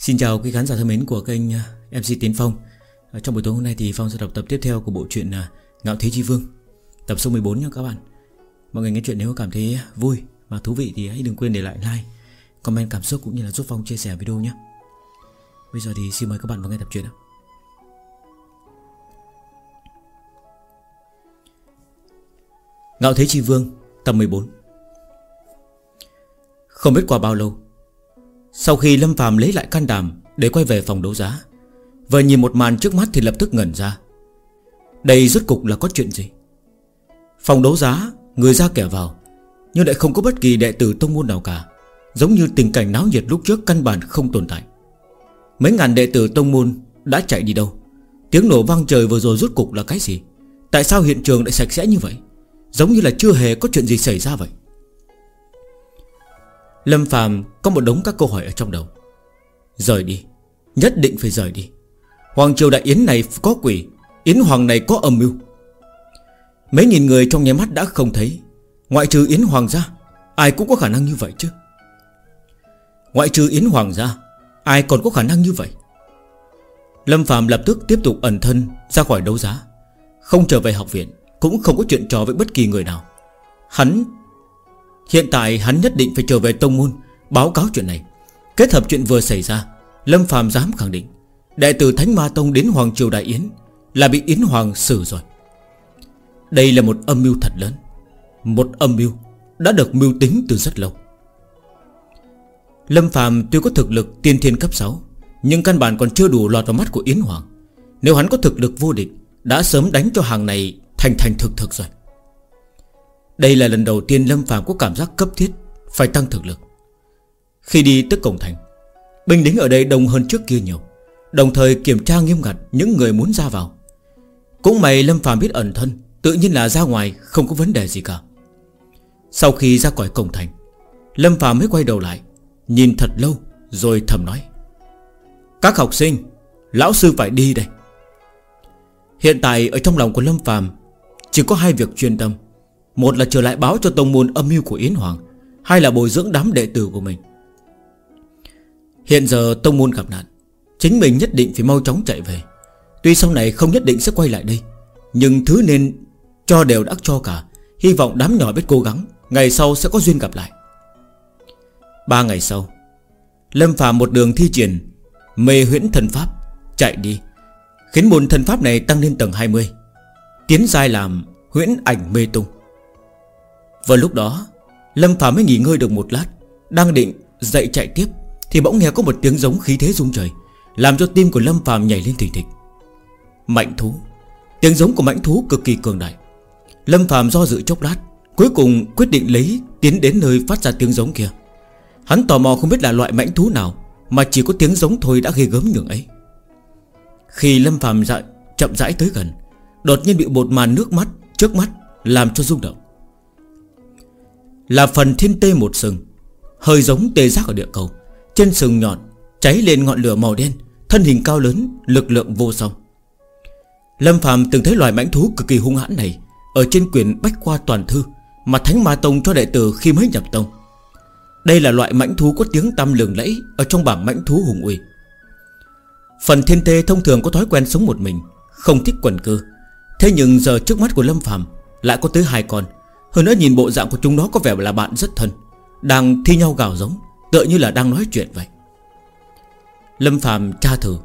Xin chào quý khán giả thân mến của kênh à, MC Tiến Phong. Trong buổi tối hôm nay thì Phong sẽ đọc tập tiếp theo của bộ truyện à, Ngạo Thế Chi Vương, Tập số 14 nha các bạn. Mọi người nghe chuyện nếu cảm thấy vui và thú vị thì hãy đừng quên để lại like, Comment cảm xúc cũng như là giúp Phong chia sẻ video nhé Bây giờ thì xin mời các bạn vào nghe tập truyện Ngạo Thế Chi Vương, Tập 14 Không biết qua bao lâu sau khi Lâm phàm lấy lại can đảm Để quay về phòng đấu giá, Vừa nhìn một màn trước mắt thì lập tức ngẩn ra. Đây rốt cục là có chuyện gì? Phòng đấu giá, Người ra kẻ vào, Nhưng lại không có bất kỳ đệ tử tông môn nào cả, Giống như tình cảnh náo nhiệt lúc trước căn bản không tồn tại. Mấy ngàn đệ tử tông môn Đã chạy đi đâu? Tiếng nổ vang trời vừa rồi rốt cục là cái gì? Tại sao hiện trường lại sạch sẽ như vậy? Giống như là chưa hề có chuyện gì xảy ra vậy. Lâm Phàm có một đống các câu hỏi ở trong đầu. Rời đi, Nhất định phải rời đi. Hoàng triều đại yến này có quỷ, Yến hoàng này có âm mưu. Mấy nghìn người trong nhà mắt đã không thấy. Ngoại trừ yến hoàng gia, Ai cũng có khả năng như vậy chứ? Ngoại trừ yến hoàng gia, Ai còn có khả năng như vậy? Lâm Phạm lập tức tiếp tục ẩn thân Ra khỏi đấu giá. Không trở về học viện, Cũng không có chuyện trò với bất kỳ người nào. Hắn Hiện tại hắn nhất định phải trở về tông môn, Báo cáo chuyện này. Kết hợp chuyện vừa xảy ra, Lâm Phạm dám khẳng định, Đệ tử Thánh Ma Tông đến Hoàng Triều Đại Yến Là bị Yến Hoàng xử rồi. Đây là một âm mưu thật lớn. Một âm mưu Đã được mưu tính từ rất lâu. Lâm Phạm tuy có thực lực tiên thiên cấp 6 Nhưng căn bản còn chưa đủ lọt vào mắt của Yến Hoàng. Nếu hắn có thực lực vô địch, Đã sớm đánh cho hàng này thành thành thực thực rồi. Đây là lần đầu tiên Lâm Phạm có cảm giác cấp thiết Phải tăng thực lực. Khi đi tới cổng thành, Binh lính ở đây đông hơn trước kia nhiều, Đồng thời kiểm tra nghiêm ngặt những người muốn ra vào. Cũng may Lâm Phạm biết ẩn thân, Tự nhiên là ra ngoài, không có vấn đề gì cả. Sau khi ra khỏi cổng thành, Lâm Phạm mới quay đầu lại, Nhìn thật lâu Rồi thầm nói, Các học sinh, Lão sư phải đi đây. Hiện tại ở trong lòng của Lâm Phàm Chỉ có hai việc chuyên tâm. Một là trở lại báo cho tông môn âm mưu của Yến Hoàng, Hai là bồi dưỡng đám đệ tử của mình. Hiện giờ tông môn gặp nạn, Chính mình nhất định phải mau chóng chạy về. Tuy sau này không nhất định sẽ quay lại đây, Nhưng thứ nên cho đều đã cho cả. Hy vọng đám nhỏ biết cố gắng, Ngày sau sẽ có duyên gặp lại. Ba ngày sau, Lâm Phạm một đường thi triển Mê huyễn thần pháp, Chạy đi. Khiến môn thần pháp này tăng lên tầng 20 Tiến giai làm huyễn ảnh mê tung. Vào lúc đó Lâm Phạm mới nghỉ ngơi được một lát Đang định dậy chạy tiếp Thì bỗng nghe có một tiếng giống khí thế rung trời Làm cho tim của Lâm Phạm nhảy lên thình thịch. Mạnh thú. Tiếng giống của mạnh thú cực kỳ cường đại. Lâm Phạm do dự chốc lát Cuối cùng quyết định lấy Tiến đến nơi phát ra tiếng giống kia. Hắn tò mò không biết là loại mãnh thú nào Mà chỉ có tiếng giống thôi đã ghê gớm nhường ấy. Khi Lâm Phạm dạ, chậm rãi tới gần Đột nhiên bị một màn nước mắt Trước mắt làm cho rung động. Là phần thiên tê một sừng, Hơi giống tê giác ở địa cầu. Trên sừng nhọn Cháy lên ngọn lửa màu đen, Thân hình cao lớn, Lực lượng vô song. Lâm Phạm từng thấy loài mãnh thú cực kỳ hung hãn này Ở trên quyển Bách Khoa Toàn Thư Mà Thánh Ma Tông cho đệ tử khi mới nhập tông. Đây là loại mãnh thú có tiếng tăm lừng lẫy Ở trong bảng mãnh thú hùng uy. Phần thiên tê thông thường có thói quen sống một mình, Không thích quần cư Thế nhưng giờ trước mắt của Lâm Phạm Lại có tới hai con hơn nữa nhìn bộ dạng của chúng nó có vẻ là bạn rất thân. Đang thi nhau gào giống, Tựa như là đang nói chuyện vậy. Lâm Phàm tra thử.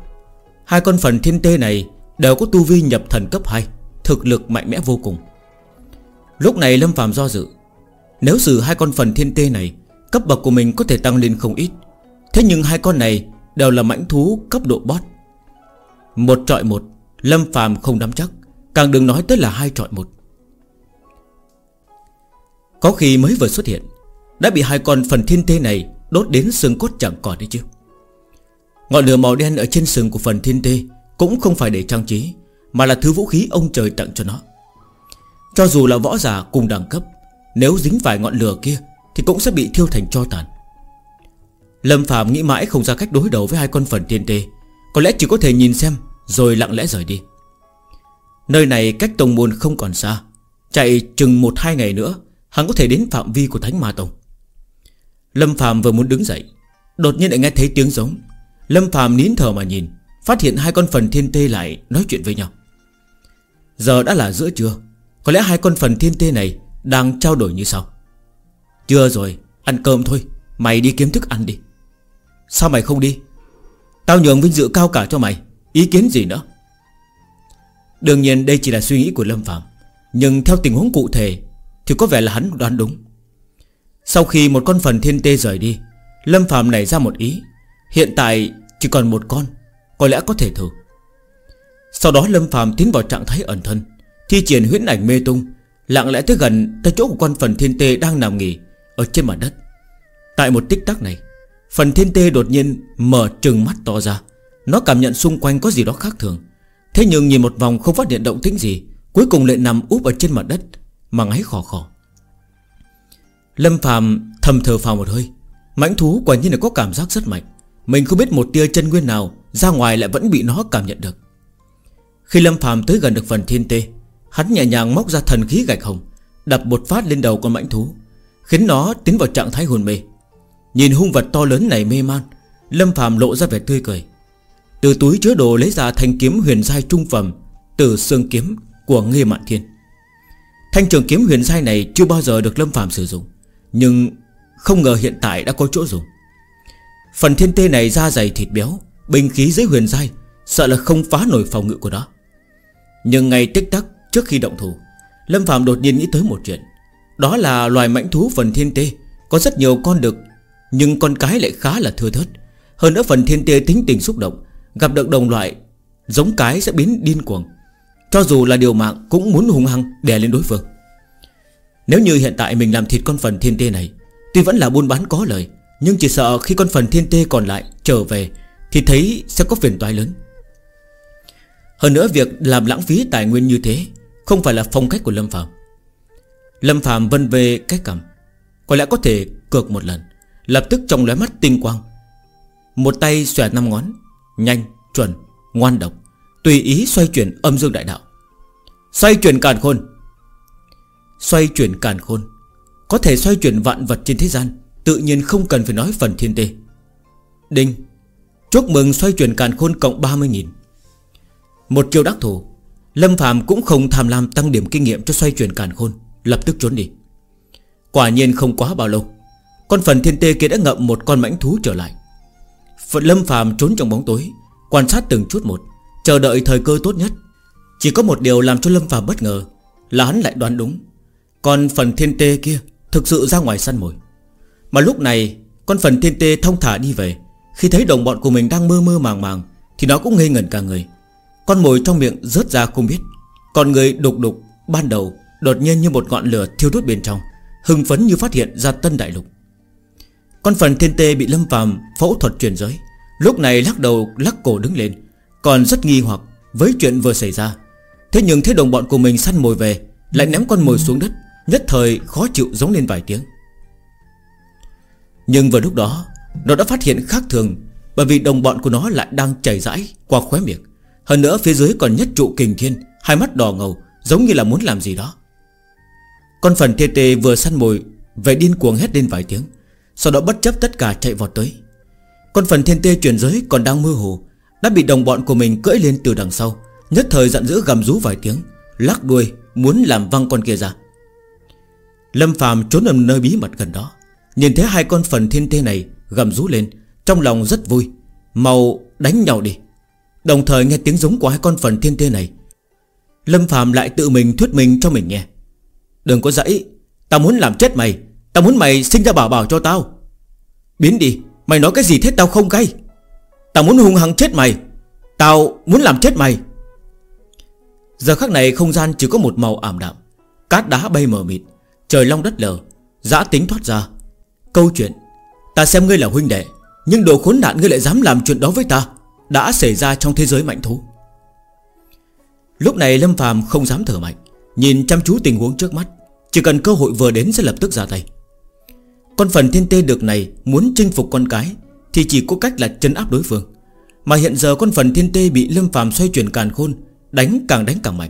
Hai con phần thiên tê này Đều có tu vi nhập thần cấp 2 Thực lực mạnh mẽ vô cùng. Lúc này Lâm Phàm do dự. Nếu xử hai con phần thiên tê này, Cấp bậc của mình có thể tăng lên không ít. Thế nhưng hai con này Đều là mãnh thú cấp độ boss Một trọi một, Lâm phàm không nắm chắc. Càng đừng nói tới là hai trọi một. Có khi mới vừa xuất hiện, Đã bị hai con phần thiên tê này Đốt đến xương cốt chẳng còn đấy chứ. Ngọn lửa màu đen ở trên sừng của phần thiên tê Cũng không phải để trang trí, Mà là thứ vũ khí ông trời tặng cho nó. Cho dù là võ giả cùng đẳng cấp, Nếu dính phải ngọn lửa kia thì cũng sẽ bị thiêu thành cho tàn. Lâm Phạm nghĩ mãi không ra cách đối đầu với hai con phần thiên tê Có lẽ chỉ có thể nhìn xem Rồi lặng lẽ rời đi. Nơi này cách tông môn không còn xa, Chạy chừng một hai ngày nữa Hắn có thể đến phạm vi của Thánh Ma Tông. Lâm Phạm vừa muốn đứng dậy, Đột nhiên lại nghe thấy tiếng giống. Lâm Phạm nín thở mà nhìn, Phát hiện hai con phần thiên tê lại nói chuyện với nhau. Giờ đã là giữa trưa, Có lẽ hai con phần thiên tê này Đang trao đổi như sau. Chưa rồi, ăn cơm thôi, Mày đi kiếm thức ăn đi. Sao mày không đi? Tao nhường vinh dự cao cả cho mày, Ý kiến gì nữa? Đương nhiên đây chỉ là suy nghĩ của Lâm Phạm Nhưng theo tình huống cụ thể thì có vẻ là hắn đoán đúng. Sau khi một con phần thiên tê rời đi, Lâm Phạm nảy ra một ý. Hiện tại chỉ còn một con, Có lẽ có thể thử. Sau đó Lâm Phạm tiến vào trạng thái ẩn thân, Thi triển huyễn ảnh mê tung, Lặng lẽ tới gần tới chỗ của con phần thiên tê đang nằm nghỉ Ở trên mặt đất. Tại một tích tắc này, Phần thiên tê đột nhiên mở trừng mắt to ra. Nó cảm nhận xung quanh có gì đó khác thường. Thế nhưng nhìn một vòng không phát hiện động tĩnh gì, Cuối cùng lại nằm úp ở trên mặt đất. Mà ngáy khò khò. Lâm Phạm thầm thờ phào một hơi. Mãnh thú quả nhiên là có cảm giác rất mạnh. Mình không biết một tia chân nguyên nào Ra ngoài lại vẫn bị nó cảm nhận được. Khi Lâm Phạm tới gần được phần thiên tê, Hắn nhẹ nhàng móc ra thần khí gạch hồng, Đập một phát lên đầu con mãnh thú, Khiến nó tiến vào trạng thái hồn mê. Nhìn hung vật to lớn này mê man, Lâm Phạm lộ ra vẻ tươi cười. Từ túi chứa đồ lấy ra thanh kiếm huyền giai trung phẩm Từ xương kiếm của Nghê Mạn Thiên. Thanh trường kiếm huyền sai này chưa bao giờ được Lâm Phạm sử dụng Nhưng không ngờ hiện tại đã có chỗ dùng. Phần thiên tê này da dày thịt béo Bình khí dưới huyền sai, Sợ là không phá nổi phòng ngự của nó. Nhưng ngay tích tắc trước khi động thủ Lâm Phạm đột nhiên nghĩ tới một chuyện. Đó là loài mãnh thú phần thiên tê Có rất nhiều con đực Nhưng con cái lại khá là thưa thớt. Hơn nữa phần thiên tê tính tình xúc động Gặp được đồng loại Giống cái sẽ biến điên cuồng. Cho dù là điều mạng cũng muốn hung hăng đè lên đối phương. Nếu như hiện tại mình làm thịt con phần thiên tê này Tuy vẫn là buôn bán có lời Nhưng chỉ sợ khi con phần thiên tê còn lại trở về Thì thấy sẽ có phiền toái lớn. Hơn nữa việc làm lãng phí tài nguyên như thế Không phải là phong cách của Lâm Phạm Lâm Phạm vân về cái cầm Có lẽ có thể cược một lần Lập tức trong lóe mắt tinh quang Một tay xòe năm ngón Nhanh, chuẩn, ngoan độc Tùy ý xoay chuyển âm dương đại đạo. Xoay chuyển càn khôn. Xoay chuyển càn khôn. Có thể xoay chuyển vạn vật trên thế gian, Tự nhiên không cần phải nói phần thiên tê. Đinh. Chúc mừng xoay chuyển càn khôn cộng 30.000 Một chiêu đắc thủ. Lâm Phạm cũng không tham lam tăng điểm kinh nghiệm cho xoay chuyển càn khôn, Lập tức trốn đi. Quả nhiên không quá bao lâu, Con phần thiên tê kia đã ngậm một con mãnh thú trở lại. Phật Lâm Phạm trốn trong bóng tối, Quan sát từng chút một, Chờ đợi thời cơ tốt nhất. Chỉ có một điều làm cho Lâm Phạm bất ngờ, Là hắn lại đoán đúng. Còn phần thiên tê kia Thực sự ra ngoài săn mồi. Mà lúc này, Con phần thiên tê thông thả đi về. Khi thấy đồng bọn của mình đang mơ mơ màng màng, Thì nó cũng ngây ngẩn cả người. Con mồi trong miệng rớt ra không biết. Còn người đục đục ban đầu Đột nhiên như một ngọn lửa thiêu đốt bên trong, Hưng phấn như phát hiện ra tân đại lục. Con phần thiên tê bị lâm phàm Phẫu thuật chuyển giới. Lúc này lắc đầu, lắc cổ đứng lên. Còn rất nghi hoặc với chuyện vừa xảy ra Thế nhưng thấy đồng bọn của mình săn mồi về, Lại ném con mồi xuống đất, Nhất thời khó chịu giống lên vài tiếng. Nhưng vào lúc đó, Nó đã phát hiện khác thường, Bởi vì đồng bọn của nó lại đang chảy rãi Qua khóe miệng. Hơn nữa, phía dưới còn nhất trụ kình thiên, Hai mắt đỏ ngầu, Giống như là muốn làm gì đó. Con phần tê tê vừa săn mồi Về điên cuồng hét lên vài tiếng, Sau đó bất chấp tất cả chạy vọt tới. Con phần thiên tê chuyển giới còn đang mơ hồ, Đã bị đồng bọn của mình cưỡi lên từ đằng sau. Nhất thời giận dữ gầm rú vài tiếng, Lắc đuôi, muốn làm văng con kia ra. Lâm phàm trốn ở nơi bí mật gần đó, Nhìn thấy hai con phần thiên tê này Gầm rú lên, Trong lòng rất vui. Màu đánh nhau đi. Đồng thời nghe tiếng giống của hai con phần thiên tê này. Lâm phàm lại tự mình thuyết mình cho mình nghe. Đừng có dãy, Tao muốn làm chết mày, Tao muốn mày sinh ra bảo bảo cho tao. Biến đi, Mày nói cái gì thế tao không cay. Tao muốn hung hăng chết mày, Tao muốn làm chết mày. Giờ khắc này không gian chỉ có một màu ảm đạm. Cát đá bay mờ mịt, Trời long đất lờ, Giã tính thoát ra. Câu chuyện, Ta xem ngươi là huynh đệ, Nhưng đồ khốn nạn ngươi lại dám làm chuyện đó với ta, Đã xảy ra trong thế giới mạnh thú. Lúc này Lâm phàm không dám thở mạnh, Nhìn chăm chú tình huống trước mắt, Chỉ cần cơ hội vừa đến sẽ lập tức ra tay. Con phần thiên tê được này Muốn chinh phục con cái Thì chỉ có cách là chân áp đối phương. Mà hiện giờ con phần thiên tê bị Lâm phàm xoay chuyển càn khôn Đánh càng đánh càng mạnh.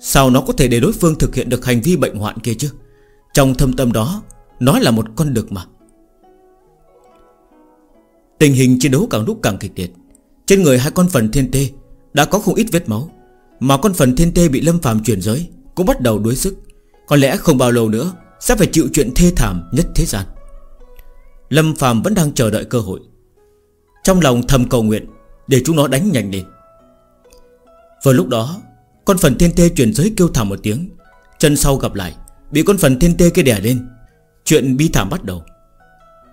Sao nó có thể để đối phương thực hiện được hành vi bệnh hoạn kia chứ? Trong thâm tâm đó, Nó là một con đực mà. Tình hình chiến đấu càng lúc càng kịch liệt. Trên người hai con phần thiên tê Đã có không ít vết máu, Mà con phần thiên tê bị Lâm phàm chuyển giới Cũng bắt đầu đuối sức. Có lẽ không bao lâu nữa Sẽ phải chịu chuyện thê thảm nhất thế gian. Lâm phàm vẫn đang chờ đợi cơ hội. Trong lòng thầm cầu nguyện Để chúng nó đánh nhanh lên. Vào lúc đó, Con phần thiên tê chuyển giới kêu thảm một tiếng. Chân sau gặp lại, Bị con phần thiên tê kia đè lên. Chuyện bi thảm bắt đầu.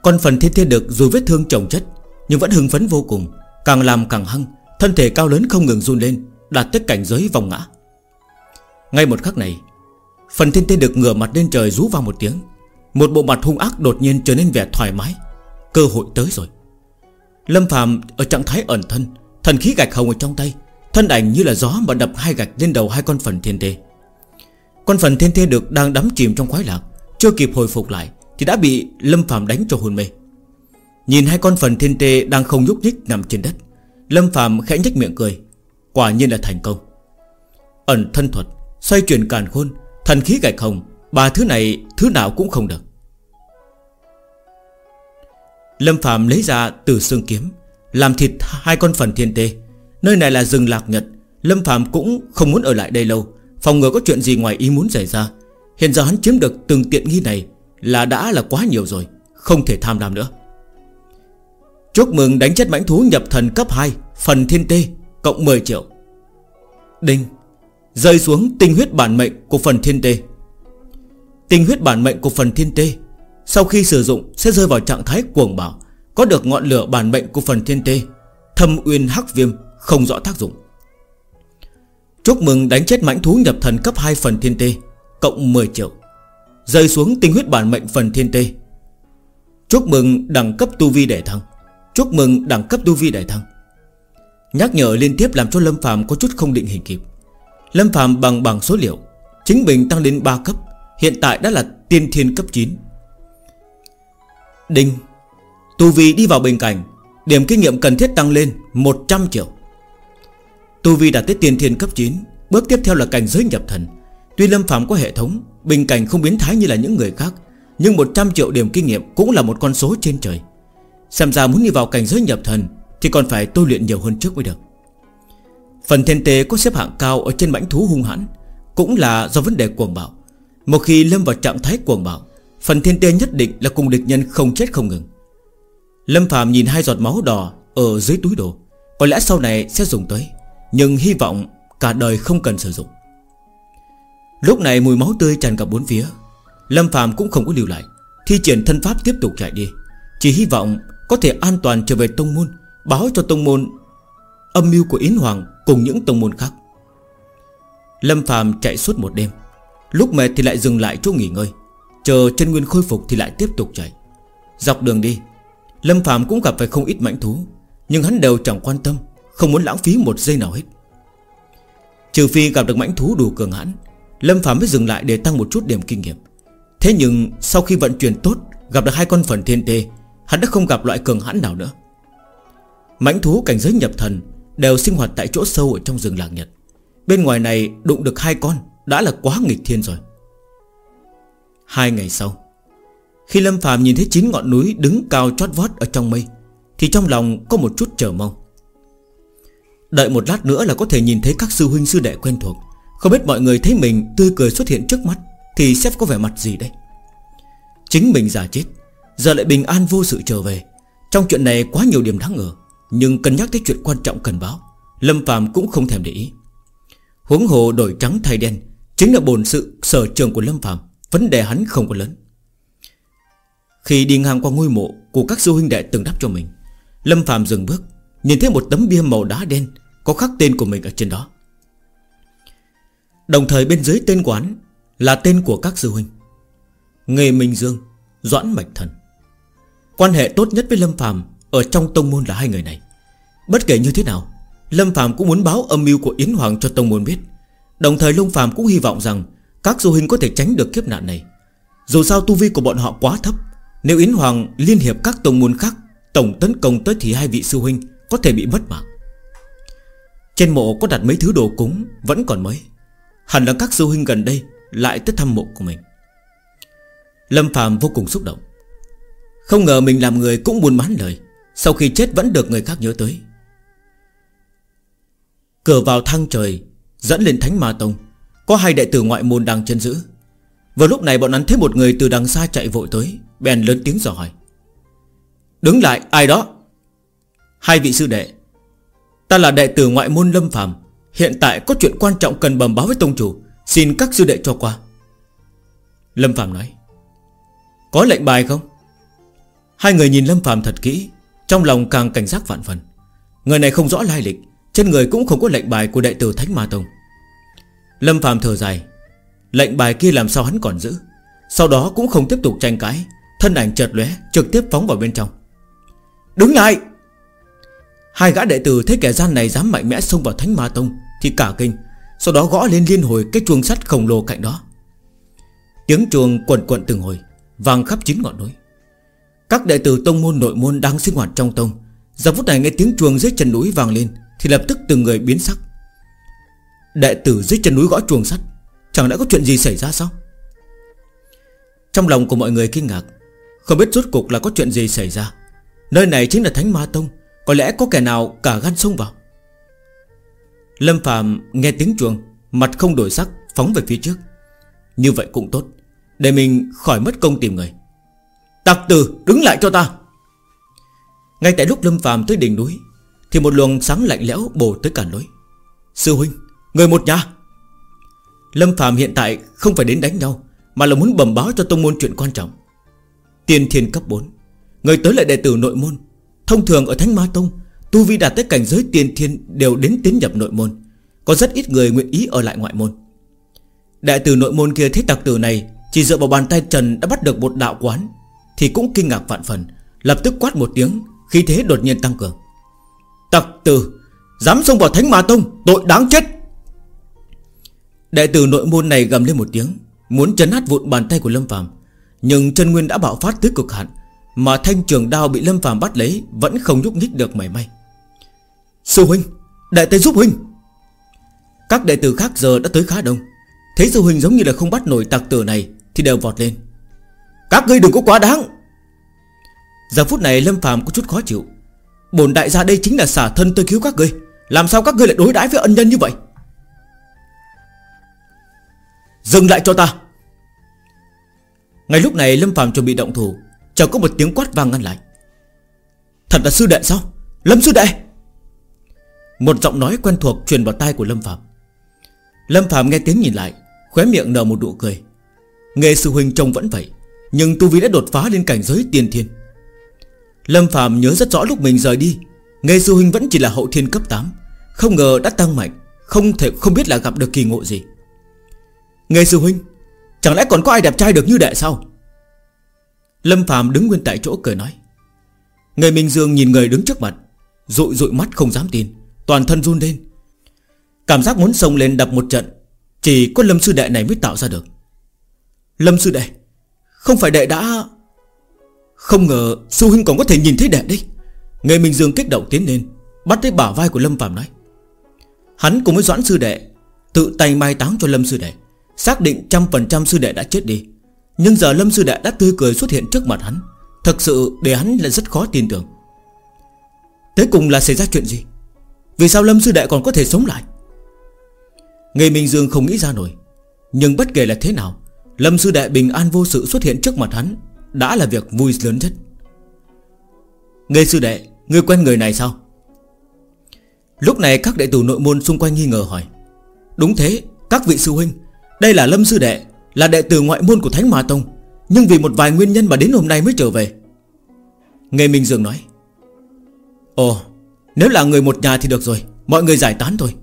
Con phần thiên tê được dù vết thương chồng chất, Nhưng vẫn hưng phấn vô cùng. Càng làm càng hăng, Thân thể cao lớn không ngừng run lên, Đạt tới cảnh giới vòng ngã. Ngay một khắc này, Phần thiên tê được ngửa mặt lên trời rú vào một tiếng. Một bộ mặt hung ác đột nhiên trở nên vẻ thoải mái. Cơ hội tới rồi. Lâm phàm ở trạng thái ẩn thân, Thần khí gạch hồng ở trong tay Thân ảnh như là gió mà đập hai gạch lên đầu hai con phần thiên tê Con phần thiên tê được đang đắm chìm trong khoái lạc, Chưa kịp hồi phục lại Thì đã bị Lâm phàm đánh cho hôn mê. Nhìn hai con phần thiên tê đang không nhúc nhích nằm trên đất, Lâm phàm khẽ nhếch miệng cười, Quả nhiên là thành công. Ẩn thân thuật, Xoay chuyển càn khôn, Thần khí gạch hồng Ba thứ này thứ nào cũng không được. Lâm Phạm lấy ra từ xương kiếm, Làm thịt hai con phần thiên tê Nơi này là rừng lạc nhật. Lâm Phạm cũng không muốn ở lại đây lâu. Phòng ngừa có chuyện gì ngoài ý muốn xảy ra. Hiện giờ hắn chiếm được từng tiện nghi này Là đã là quá nhiều rồi, Không thể tham lam nữa. Chúc mừng đánh chết mãnh thú nhập thần cấp 2 Phần thiên tê, Cộng 10 triệu. Đinh. Rơi xuống tinh huyết bản mệnh của phần thiên tê. Tinh huyết bản mệnh của phần thiên tê, Sau khi sử dụng sẽ rơi vào trạng thái cuồng bảo Có được ngọn lửa bản mệnh của phần thiên tê. Thâm uyên hắc viêm. Không rõ tác dụng. Chúc mừng đánh chết mãnh thú nhập thần cấp 2 phần thiên tê, Cộng 10 triệu. Rơi xuống tinh huyết bản mệnh phần thiên tê. Chúc mừng đẳng cấp tu vi để thăng Chúc mừng đẳng cấp tu vi để thăng Nhắc nhở liên tiếp làm cho Lâm Phạm có chút không định hình kịp. Lâm Phạm bằng bằng số liệu, Chính mình tăng đến 3 cấp, Hiện tại đã là tiên thiên cấp 9 Đinh, Tu Vi đi vào bình cảnh, Điểm kinh nghiệm cần thiết tăng lên 100 triệu. Tu Vi đạt tới tiên thiên cấp 9 Bước tiếp theo là cảnh giới nhập thần. Tuy Lâm Phạm có hệ thống, Bình cảnh không biến thái như là những người khác, Nhưng 100 triệu điểm kinh nghiệm cũng là một con số trên trời. Xem ra muốn đi vào cảnh giới nhập thần Thì còn phải tu luyện nhiều hơn trước mới được. Phần thiên tế có xếp hạng cao Ở trên mãnh thú hung hãn, Cũng là do vấn đề cuồng bạo. Một khi lâm vào trạng thái cuồng bạo, Phần thiên tế nhất định là cùng địch nhân không chết không ngừng. Lâm Phạm nhìn hai giọt máu đỏ Ở dưới túi đồ, Có lẽ sau này sẽ dùng tới. Nhưng hy vọng cả đời không cần sử dụng. Lúc này mùi máu tươi tràn cả bốn phía. Lâm Phạm cũng không có lưu lại. Thi triển thân pháp tiếp tục chạy đi. Chỉ hy vọng có thể an toàn trở về tông môn, Báo cho tông môn Âm mưu của Yến Hoàng cùng những tông môn khác. Lâm Phạm chạy suốt một đêm. Lúc mệt thì lại dừng lại chỗ nghỉ ngơi. Chờ chân nguyên khôi phục thì lại tiếp tục chạy. Dọc đường đi, Lâm Phạm cũng gặp phải không ít mãnh thú, Nhưng hắn đều chẳng quan tâm. Không muốn lãng phí một giây nào hết. Trừ phi gặp được mãnh thú đủ cường hãn, Lâm Phạm mới dừng lại để tăng một chút điểm kinh nghiệm. Thế nhưng sau khi vận chuyển tốt, Gặp được hai con phần thiên tê, Hắn đã không gặp loại cường hãn nào nữa. Mãnh thú cảnh giới nhập thần Đều sinh hoạt tại chỗ sâu ở trong rừng lạc nhật. Bên ngoài này đụng được hai con Đã là quá nghịch thiên rồi. Hai ngày sau, Khi Lâm phàm nhìn thấy chín ngọn núi Đứng cao chót vót ở trong mây, Thì trong lòng có một chút chờ mong. Đợi một lát nữa là có thể nhìn thấy các sư huynh sư đệ quen thuộc. Không biết mọi người thấy mình tươi cười xuất hiện trước mắt, Thì sẽ có vẻ mặt gì đây? Chính mình già chết, Giờ lại bình an vô sự trở về. Trong chuyện này quá nhiều điểm đáng ngờ, Nhưng cân nhắc tới chuyện quan trọng cần báo, Lâm Phạm cũng không thèm để ý. Huống hồ đổi trắng thay đen, Chính là bổn sự sở trường của Lâm Phạm Vấn đề hắn không có lớn. Khi đi ngang qua ngôi mộ Của các sư huynh đệ từng đắp cho mình, Lâm Phạm dừng bước, Nhìn thấy một tấm bia màu đá đen có khắc tên của mình ở trên đó. Đồng thời bên dưới tên quán Là tên của các sư huynh. Nghề Minh Dương, Doãn Mạch Thần. Quan hệ tốt nhất với Lâm Phạm Ở trong tông môn là hai người này. Bất kể như thế nào, Lâm Phạm cũng muốn báo âm mưu của Yến Hoàng cho tông môn biết. Đồng thời Lâm Phạm cũng hy vọng rằng Các du hình có thể tránh được kiếp nạn này. Dù sao tu vi của bọn họ quá thấp, Nếu Yến Hoàng liên hiệp các tông môn khác, Tổng tấn công tới thì hai vị sư huynh Có thể bị mất mạng. Trên mộ có đặt mấy thứ đồ cúng, Vẫn còn mới. Hẳn là các sư huynh gần đây Lại tới thăm mộ của mình. Lâm Phạm vô cùng xúc động. Không ngờ mình làm người cũng buồn bán lời, Sau khi chết vẫn được người khác nhớ tới. Cửa vào thang trời, Dẫn lên Thánh Ma Tông, Có hai đệ tử ngoại môn đang chân giữ. Vào lúc này bọn hắn thấy một người từ đằng xa chạy vội tới, Bèn lớn tiếng dò hỏi. Đứng lại, ai đó? Hai vị sư đệ Ta là đệ tử ngoại môn Lâm Phạm Hiện tại có chuyện quan trọng cần bẩm báo với tông chủ. Xin các sư đệ cho qua. Lâm Phạm nói. Có lệnh bài không? Hai người nhìn Lâm Phạm thật kỹ, Trong lòng càng cảnh giác vạn phần. Người này không rõ lai lịch, Trên người cũng không có lệnh bài của đệ tử Thánh Ma Tông. Lâm Phạm thở dài. Lệnh bài kia làm sao hắn còn giữ? Sau đó cũng không tiếp tục tranh cãi, Thân ảnh chợt lóe, trực tiếp phóng vào bên trong. Đứng lại! Hai gã đệ tử thấy kẻ gian này dám mạnh mẽ xông vào Thánh Ma Tông Thì cả kinh, Sau đó gõ lên liên hồi cái chuông sắt khổng lồ cạnh đó. Tiếng chuông quần quận từng hồi, Vang khắp chín ngọn núi. Các đệ tử tông môn nội môn đang sinh hoạt trong tông, Giờ phút này nghe tiếng chuông dưới chân núi vang lên Thì lập tức từng người biến sắc. Đệ tử dưới chân núi gõ chuông sắt, Chẳng lẽ có chuyện gì xảy ra sao? Trong lòng của mọi người kinh ngạc, Không biết rốt cục là có chuyện gì xảy ra. Nơi này chính là Thánh Ma Tông có lẽ có kẻ nào cả gan xông vào. Lâm Phạm nghe tiếng chuông, Mặt không đổi sắc, phóng về phía trước. Như vậy cũng tốt, Để mình khỏi mất công tìm người. Tạc tử, đứng lại cho ta. Ngay tại lúc Lâm Phạm tới đỉnh núi, Thì một luồng sáng lạnh lẽo bổ tới cả lối Sư huynh, Người một nhà. Lâm Phạm hiện tại không phải đến đánh nhau, Mà là muốn bẩm báo cho tông môn chuyện quan trọng. Tiên thiên cấp 4 Người tới lại đệ tử nội môn Thông thường ở Thánh Ma Tông, Tu vi đạt tới cảnh giới tiên thiên Đều đến tiến nhập nội môn. Có rất ít người nguyện ý ở lại ngoại môn. Đại tử nội môn kia thấy tặc tử này Chỉ dựa vào bàn tay Trần đã bắt được một đạo quán, Thì cũng kinh ngạc vạn phần, Lập tức quát một tiếng Khi thế đột nhiên tăng cường. Tặc tử, Dám xông vào Thánh Ma Tông, Tội đáng chết! Đại tử nội môn này gầm lên một tiếng, Muốn chấn hát vụn bàn tay của Lâm Phàm, Nhưng chân nguyên đã bạo phát tới cực hạn mà thanh trường đao bị Lâm Phàm bắt lấy Vẫn không nhúc nhích được mảy may. Sư huynh, Đại tế giúp huynh. Các đệ tử khác giờ đã tới khá đông. Thấy sư huynh giống như là không bắt nổi tặc tử này Thì đều vọt lên. Các ngươi đừng có quá đáng. Giờ phút này Lâm Phàm có chút khó chịu. Bổn đại gia đây chính là xả thân tôi cứu các ngươi. Làm sao các ngươi lại đối đãi với ân nhân như vậy? Dừng lại cho ta. Ngay lúc này Lâm Phạm chuẩn bị động thủ Chẳng có một tiếng quát vang ngăn lại. Thật là sư đệ sao? Lâm sư đệ! Một giọng nói quen thuộc truyền vào tai của Lâm Phạm. Lâm Phạm nghe tiếng nhìn lại, Khóe miệng nở một nụ cười. Nghe sư huynh trông vẫn vậy, Nhưng tu vi đã đột phá lên cảnh giới tiên thiên. Lâm Phạm nhớ rất rõ lúc mình rời đi nghe sư huynh vẫn chỉ là hậu thiên cấp 8 Không ngờ đã tăng mạnh, Không thể, không biết là gặp được kỳ ngộ gì. Nghe sư huynh, Chẳng lẽ còn có ai đẹp trai được như đệ sao? Lâm Phạm đứng nguyên tại chỗ cười nói. Người Minh Dương nhìn người đứng trước mặt, Rụi rụi mắt không dám tin, Toàn thân run lên. Cảm giác muốn xông lên đập một trận, Chỉ có Lâm Sư Đệ này mới tạo ra được. Lâm Sư Đệ, Không phải đệ đã Không ngờ Sư Huynh còn có thể nhìn thấy đệ đấy. Người Minh Dương kích động tiến lên, Bắt lấy bả vai của Lâm Phạm nói. Hắn cùng với Doãn Sư Đệ, Tự tay mai táng cho Lâm Sư Đệ, Xác định trăm phần trăm sư đệ đã chết đi. Nhưng giờ Lâm sư đệ đã tươi cười xuất hiện trước mặt hắn. Thật sự để hắn là rất khó tin tưởng. Thế cùng là xảy ra chuyện gì? Vì sao Lâm sư đệ còn có thể sống lại? Người Minh Dương không nghĩ ra nổi. Nhưng bất kể là thế nào, Lâm sư đệ bình an vô sự xuất hiện trước mặt hắn Đã là việc vui lớn nhất. Người sư đệ Người quen người này sao? Lúc này các đệ tử nội môn xung quanh nghi ngờ hỏi. Đúng thế, Các vị sư huynh, đây là Lâm Sư Đệ là đệ tử ngoại môn của Thánh Ma Tông. Nhưng vì một vài nguyên nhân mà đến hôm nay mới trở về. Nghe Minh Dương nói, Ồ, Nếu là người một nhà thì được rồi, Mọi người giải tán thôi.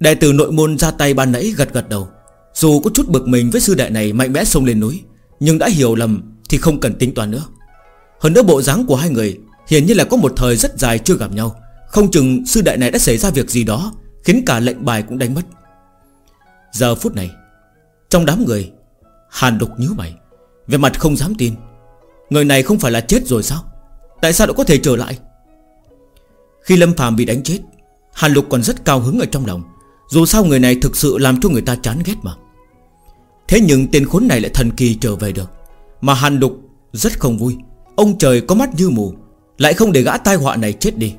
Đệ tử nội môn ra tay ban nãy gật gật đầu. Dù có chút bực mình với sư đệ này mạnh mẽ xông lên núi, Nhưng đã hiểu lầm Thì không cần tính toán nữa. Hơn nữa bộ dáng của hai người Hiển nhiên là có một thời rất dài chưa gặp nhau. Không chừng sư đệ này đã xảy ra việc gì đó Khiến cả lệnh bài cũng đánh mất. Giờ phút này trong đám người, Hàn đục nhíu mày Về mặt không dám tin. Người này không phải là chết rồi sao? Tại sao lại có thể trở lại? Khi Lâm Phạm bị đánh chết, Hàn Lục còn rất cao hứng ở trong lòng. Dù sao người này thực sự làm cho người ta chán ghét mà. Thế nhưng tên khốn này lại thần kỳ trở về được. Mà Hàn Lục rất không vui. Ông trời có mắt như mù, Lại không để gã tai họa này chết đi.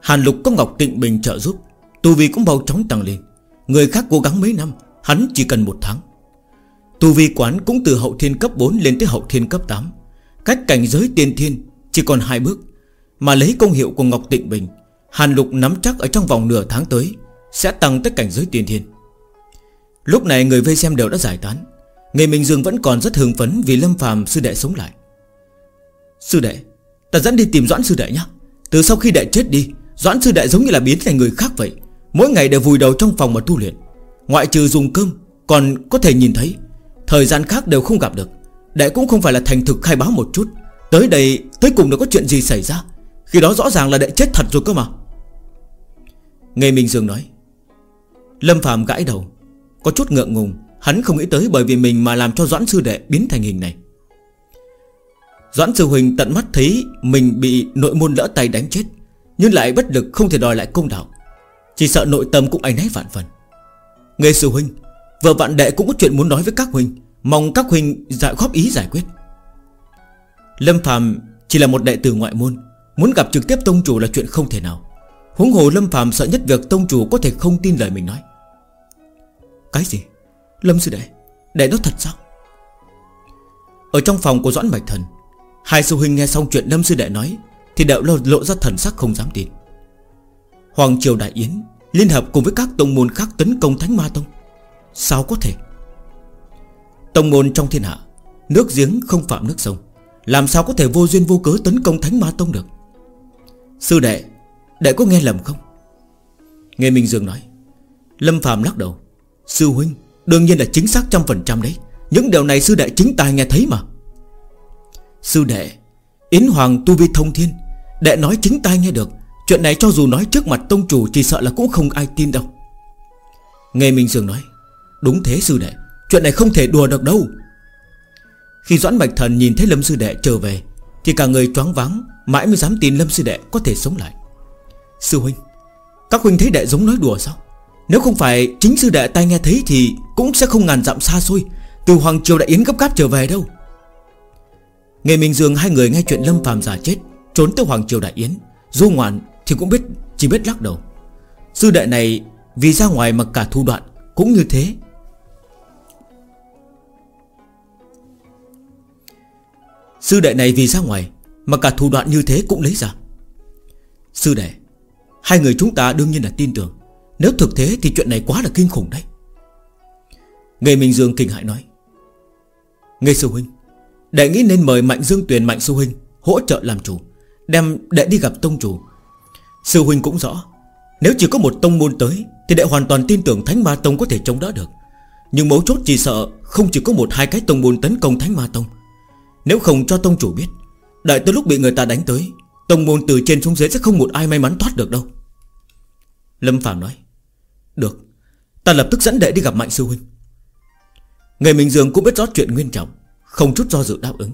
Hàn Lục có Ngọc Tịnh Bình trợ giúp. Tu Vi cũng bao chóng tăng lên. Người khác cố gắng mấy năm Hắn chỉ cần một tháng. Tu Vi quán cũng từ hậu thiên cấp 4 lên tới hậu thiên cấp 8 Cách cảnh giới tiên thiên Chỉ còn hai bước, Mà lấy công hiệu của Ngọc Tịnh Bình, Hàn Lục nắm chắc ở trong vòng nửa tháng tới, Sẽ tăng tới cảnh giới tiên thiên. Lúc này người vây xem đều đã giải tán. Người Minh Dương vẫn còn rất hưng phấn Vì Lâm phàm sư đệ sống lại. Sư đệ, Ta dẫn đi tìm Doãn sư đệ nhé Từ sau khi đệ chết đi, Doãn sư đệ giống như là biến thành người khác vậy. Mỗi ngày đều vùi đầu trong phòng mà tu luyện. Ngoại trừ dùng cơm, Còn có thể nhìn thấy. Thời gian khác đều không gặp được. Đệ cũng không phải là thành thực khai báo một chút. Tới đây, tới cùng đã có chuyện gì xảy ra? Khi đó rõ ràng là đệ chết thật rồi cơ mà. Nghe Minh Dương nói, Lâm Phạm gãi đầu, Có chút ngượng ngùng. Hắn không nghĩ tới bởi vì mình mà làm cho Doãn Sư Đệ biến thành hình này. Doãn Sư Huỳnh tận mắt thấy Mình bị nội môn lỡ tay đánh chết, Nhưng lại bất lực không thể đòi lại công đạo. Chỉ sợ nội tâm cũng ánh náy vạn phần. Nghe Sư Huynh Vợ vạn đệ cũng có chuyện muốn nói với các Huynh. Mong các Huynh giải góp ý giải quyết. Lâm Phạm chỉ là một đệ tử ngoại môn Muốn gặp trực tiếp tông chủ là chuyện không thể nào. Huống hồ Lâm Phạm sợ nhất việc tông chủ có thể không tin lời mình nói. Cái gì? Lâm sư đệ Đệ nói thật sao? Ở trong phòng của Doãn Bạch Thần Hai sư huynh nghe xong chuyện Lâm sư đệ nói Thì đều lộ, lộ ra thần sắc không dám tin. Hoàng Triều Đại Yến Liên hợp cùng với các tông môn khác tấn công Thánh Ma Tông. Sao có thể? Tông môn trong thiên hạ, Nước giếng không phạm nước sông. Làm sao có thể vô duyên vô cớ tấn công Thánh Ma Tông được? Sư đệ Đệ có nghe lầm không? Nghe Minh Dương nói, Lâm Phạm lắc đầu, Sư huynh, Đương nhiên là chính xác trăm phần trăm đấy. Những điều này sư đệ chính tài nghe thấy mà. Sư đệ, Yến Hoàng tu vi thông thiên, Đệ nói chính tai nghe được. Chuyện này cho dù nói trước mặt tông chủ, Chỉ sợ là cũng không ai tin đâu. Nghe Minh Dương nói, Đúng thế sư đệ, Chuyện này không thể đùa được đâu. Khi Doãn Bạch Thần nhìn thấy Lâm Sư Đệ trở về, Thì cả người choáng váng, Mãi mới dám tin Lâm Sư Đệ có thể sống lại. Sư Huynh, Các Huynh thấy đệ giống nói đùa sao? Nếu không phải chính Sư Đệ tai nghe thấy Thì cũng sẽ không ngàn dặm xa xôi, Từ Hoàng Triều Đại Yến gấp gáp trở về đâu. Ngày Minh Dương hai người nghe chuyện Lâm Phàm giả chết, Trốn tới Hoàng Triều Đại Yến, Du ngoạn thì cũng biết Chỉ biết lắc đầu. Sư đệ này vì ra ngoài mà cả thu đoạn Cũng như thế. Sư đệ này vì ra ngoài Mà cả thủ đoạn như thế cũng lấy ra. Sư đệ, Hai người chúng ta đương nhiên là tin tưởng. Nếu thực thế thì chuyện này quá là kinh khủng đấy. Nghệ Minh Dương kinh hại nói. Nghệ sư huynh, Đệ nghĩ nên mời Mạnh Dương Tuyền, Mạnh sư huynh Hỗ trợ làm chủ, Đem đệ đi gặp tông chủ. Sư huynh cũng rõ. Nếu chỉ có một tông môn tới, Thì đệ hoàn toàn tin tưởng Thánh Ma Tông có thể chống đỡ được. Nhưng mấu chốt chỉ sợ Không chỉ có một hai cái tông môn tấn công Thánh Ma Tông. Nếu không cho tông chủ biết, Đợi tới lúc bị người ta đánh tới, Tông môn từ trên xuống dưới sẽ không một ai may mắn thoát được đâu. Lâm Phạm nói, Được, Ta lập tức dẫn đệ đi gặp Mạnh Sư Huynh. Người Minh Dương cũng biết rõ chuyện nguyên trọng, Không chút do dự đáp ứng.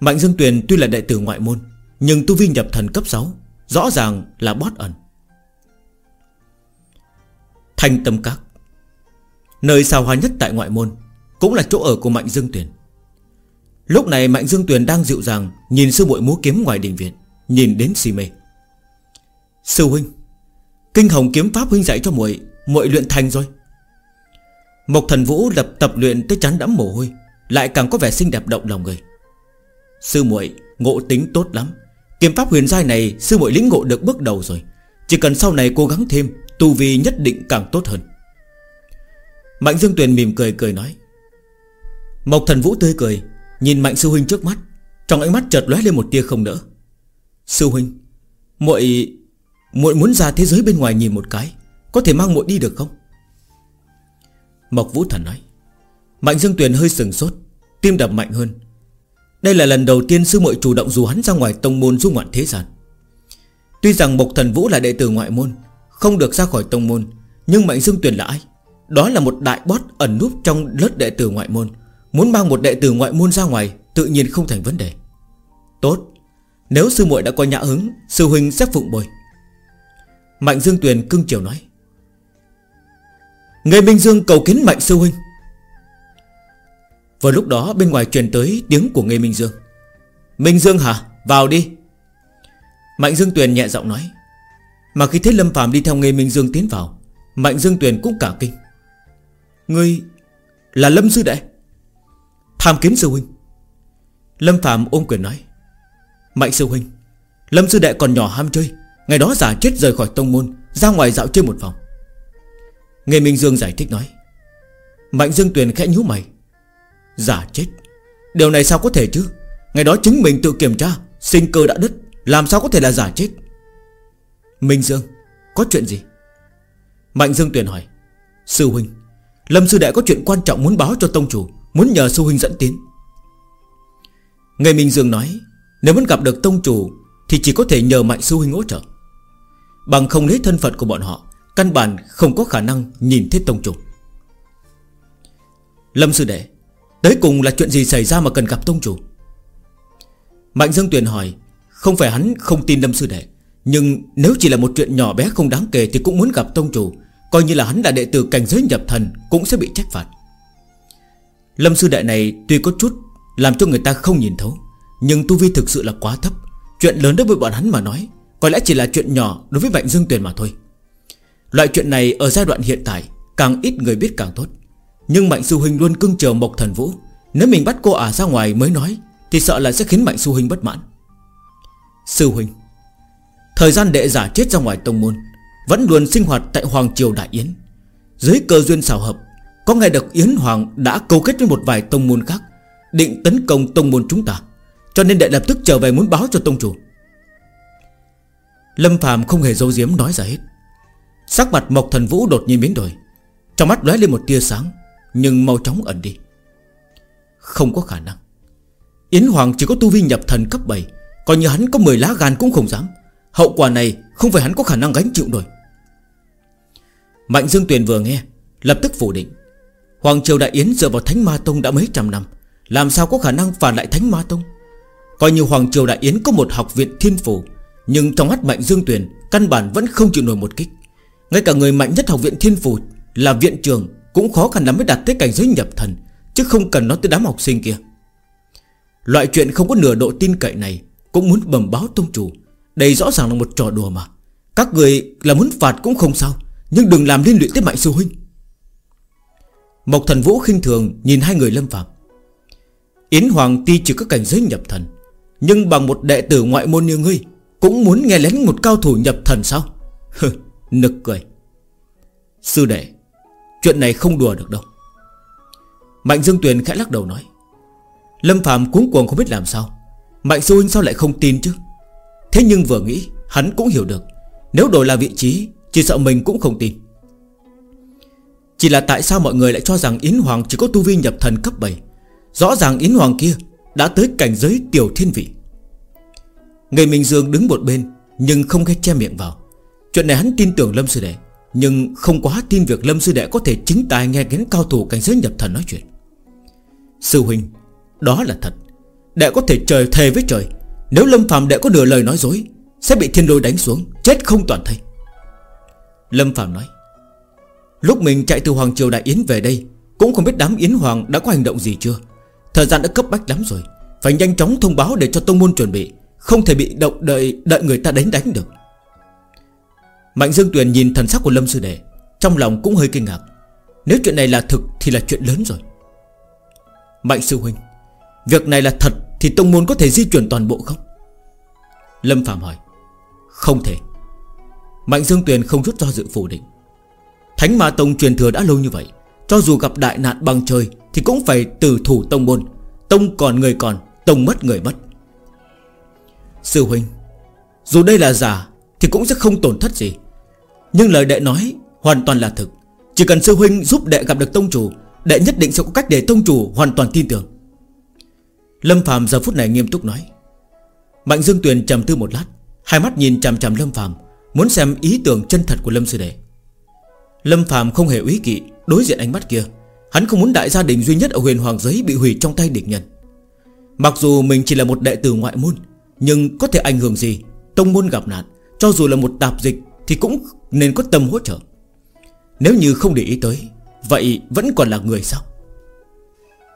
Mạnh Dương Tuyền tuy là đệ tử ngoại môn, Nhưng tu vi nhập thần cấp 6 Rõ ràng là bót ẩn. Thanh Tâm Các. Nơi sao hoa nhất tại ngoại môn Cũng là chỗ ở của Mạnh Dương Tuyền. Lúc này Mạnh Dương Tuyền đang dịu dàng Nhìn sư muội múa kiếm ngoài đình viện, Nhìn đến si mê. Sư huynh, Kinh hồng kiếm pháp huynh dạy cho muội muội luyện thành rồi. Mộc thần vũ lập tập luyện tới chán đẫm mồ hôi, Lại càng có vẻ xinh đẹp động lòng người. Sư muội ngộ tính tốt lắm. Kiếm pháp huyền giai này, Sư muội lĩnh ngộ được bước đầu rồi. Chỉ cần sau này cố gắng thêm, Tu vi nhất định càng tốt hơn. Mạnh Dương Tuyền mỉm cười cười nói. Mộc thần vũ tươi cười, Nhìn Mạnh Sư Huynh trước mắt, Trong ánh mắt chợt lóe lên một tia không nỡ. Sư Huynh, muội muội muốn ra thế giới bên ngoài nhìn một cái, Có thể mang muội đi được không? Mộc Vũ Thần nói. Mạnh Dương Tuyền hơi sừng sốt, Tim đập mạnh hơn. Đây là lần đầu tiên sư muội chủ động dù hắn ra ngoài tông môn du ngoạn thế gian. Tuy rằng Mộc Thần Vũ là đệ tử ngoại môn, Không được ra khỏi tông môn, Nhưng Mạnh Dương Tuyền là ai? Đó là một đại bót ẩn núp trong lớp đệ tử ngoại môn. Muốn mang một đệ tử ngoại môn ra ngoài, Tự nhiên không thành vấn đề. Tốt. Nếu sư muội đã có nhã hứng, Sư huynh sẽ phụng bồi. Mạnh Dương Tuyền cưng chiều nói. Người Minh Dương cầu kiến Mạnh Sư Huynh vào lúc đó bên ngoài truyền tới tiếng của Nghê Minh Dương. Minh Dương hả? Vào đi. Mạnh Dương Tuyền nhẹ giọng nói. Mà khi thấy Lâm Phạm đi theo nghề Minh Dương tiến vào, Mạnh Dương Tuyền cũng cả kinh. Ngươi là Lâm Sư Đệ? Tham kiến Sư Huynh. Lâm Phạm ôm quyền nói. Mạnh Sư Huynh, Lâm Sư Đệ còn nhỏ ham chơi, Ngày đó giả chết rời khỏi tông môn, Ra ngoài dạo chơi một vòng. Nghe Minh Dương giải thích nói. Mạnh Dương Tuyền khẽ nhú mày. Giả chết. Điều này sao có thể chứ? Ngày đó chính mình tự kiểm tra, Sinh cơ đã đứt, Làm sao có thể là giả chết? Minh Dương, Có chuyện gì? Mạnh Dương Tuyền hỏi. Sư Huynh, Lâm Sư Đệ có chuyện quan trọng muốn báo cho Tông Chủ, Muốn nhờ Sư Huynh dẫn tiến. Ngày Minh Dương nói, Nếu muốn gặp được Tông Chủ Thì chỉ có thể nhờ Mạnh Sư Huynh hỗ trợ. Bằng không lấy thân phận của bọn họ, Căn bản không có khả năng nhìn thấy Tông Chủ. Lâm Sư Đệ Tới cùng là chuyện gì xảy ra mà cần gặp Tông Chủ? Mạnh Dương Tuyền hỏi, Không phải hắn không tin Lâm Sư Đệ, Nhưng nếu chỉ là một chuyện nhỏ bé không đáng kể Thì cũng muốn gặp Tông Chủ, Coi như là hắn là đệ tử cảnh giới nhập thần Cũng sẽ bị trách phạt. Lâm Sư Đệ này tuy có chút Làm cho người ta không nhìn thấu, Nhưng tu vi thực sự là quá thấp. Chuyện lớn đối với bọn hắn mà nói, Có lẽ chỉ là chuyện nhỏ đối với Mạnh Dương Tuyền mà thôi. Loại chuyện này ở giai đoạn hiện tại, Càng ít người biết càng tốt. Nhưng Mạnh Sư Huynh luôn cưng chờ Mộc Thần Vũ. Nếu mình bắt cô ả ra ngoài mới nói, Thì sợ là sẽ khiến Mạnh Sư Huynh bất mãn. Sư Huynh, Thời gian đệ giả chết ra ngoài tông môn, Vẫn luôn sinh hoạt tại Hoàng Triều Đại Yến. Dưới cơ duyên xảo hợp, Có nghe được Yến Hoàng đã câu kết với một vài tông môn khác, Định tấn công tông môn chúng ta, Cho nên đệ lập tức trở về muốn báo cho tông chủ. Lâm Phạm không hề dấu diếm nói ra hết. Sắc mặt Mộc Thần Vũ đột nhiên biến đổi, Trong mắt lóe lên một tia sáng. Nhưng mau chóng ẩn đi. Không có khả năng. Yến Hoàng chỉ có tu vi nhập thần cấp 7 Còn như hắn có 10 lá gan cũng không dám. Hậu quả này không phải hắn có khả năng gánh chịu nổi. Mạnh Dương Tuyền vừa nghe, Lập tức phủ định. Hoàng Triều Đại Yến dựa vào Thánh Ma Tông đã mấy trăm năm, Làm sao có khả năng phản lại Thánh Ma Tông? Coi như Hoàng Triều Đại Yến có một học viện thiên phủ Nhưng trong mắt Mạnh Dương Tuyền Căn bản vẫn không chịu nổi một kích. Ngay cả người mạnh nhất học viện thiên phủ Là viện trường cũng khó khăn lắm mới đạt tới cảnh giới nhập thần, Chứ không cần nói tới đám học sinh kia. Loại chuyện không có nửa độ tin cậy này Cũng muốn bẩm báo tông chủ. Đây rõ ràng là một trò đùa mà. Các người là muốn phạt cũng không sao, Nhưng đừng làm liên lụy tới mạnh sư huynh. Mộc thần vũ khinh thường Nhìn hai người lâm phạm Yến Hoàng ti chỉ có cảnh giới nhập thần, Nhưng bằng một đệ tử ngoại môn như ngươi Cũng muốn nghe lén một cao thủ nhập thần sao? Hừ, Nực cười. Sư đệ Chuyện này không đùa được đâu. Mạnh Dương Tuyền khẽ lắc đầu nói, Lâm Phạm cuống cuồng không biết làm sao. Mạnh Sư Huynh sao lại không tin chứ? Thế nhưng vừa nghĩ, Hắn cũng hiểu được. Nếu đổi là vị trí, Chỉ sợ mình cũng không tin. Chỉ là tại sao mọi người lại cho rằng Yến Hoàng chỉ có tu vi nhập thần cấp 7 Rõ ràng Yến Hoàng kia Đã tới cảnh giới tiểu thiên vị. Người Minh Dương đứng một bên, Nhưng không nghe che miệng vào. Chuyện này hắn tin tưởng Lâm Sư Đệ. Nhưng không quá tin việc Lâm Sư Đệ có thể chính tài nghe đến cao thủ cảnh giới nhập thần nói chuyện. Sư Huynh, Đó là thật. Đệ có thể trời thề với trời. Nếu Lâm Phạm đệ có nửa lời nói dối, Sẽ bị thiên lôi đánh xuống, Chết không toàn thây. Lâm Phạm nói, Lúc mình chạy từ Hoàng Triều Đại Yến về đây, Cũng không biết đám Yến Hoàng đã có hành động gì chưa. Thời gian đã cấp bách lắm rồi, Phải nhanh chóng thông báo để cho tông môn chuẩn bị, Không thể bị động đợi đợi người ta đánh đánh được. Mạnh Dương Tuyền nhìn thần sắc của Lâm Sư Đệ, Trong lòng cũng hơi kinh ngạc. Nếu chuyện này là thực thì là chuyện lớn rồi. Mạnh Sư Huynh, Việc này là thật thì Tông Môn có thể di chuyển toàn bộ không? Lâm Phạm hỏi. Không thể. Mạnh Dương Tuyền không rút do dự phủ định. Thánh Ma Tông truyền thừa đã lâu như vậy, Cho dù gặp đại nạn bằng trời Thì cũng phải từ thủ Tông Môn. Tông còn người còn, Tông mất người mất. Sư Huynh, Dù đây là giả Thì cũng sẽ không tổn thất gì nhưng lời đệ nói hoàn toàn là thực. Chỉ cần sư huynh giúp đệ gặp được tông chủ, Đệ nhất định sẽ có cách để tông chủ hoàn toàn tin tưởng. Lâm Phạm giờ phút này nghiêm túc nói. Mạnh Dương Tuyền trầm tư một lát, Hai mắt nhìn chằm chằm Lâm Phạm Muốn xem ý tưởng chân thật của Lâm Sư Đệ. Lâm Phạm không hề úy kỵ Đối diện ánh mắt kia. Hắn không muốn đại gia đình duy nhất ở huyền hoàng giới Bị hủy trong tay địch nhân. Mặc dù mình chỉ là một đệ tử ngoại môn, Nhưng có thể ảnh hưởng gì Tông môn gặp nạn, Cho dù là một tạp dịch thì cũng nên có tâm hỗ trợ. Nếu như không để ý tới, Vậy vẫn còn là người sao?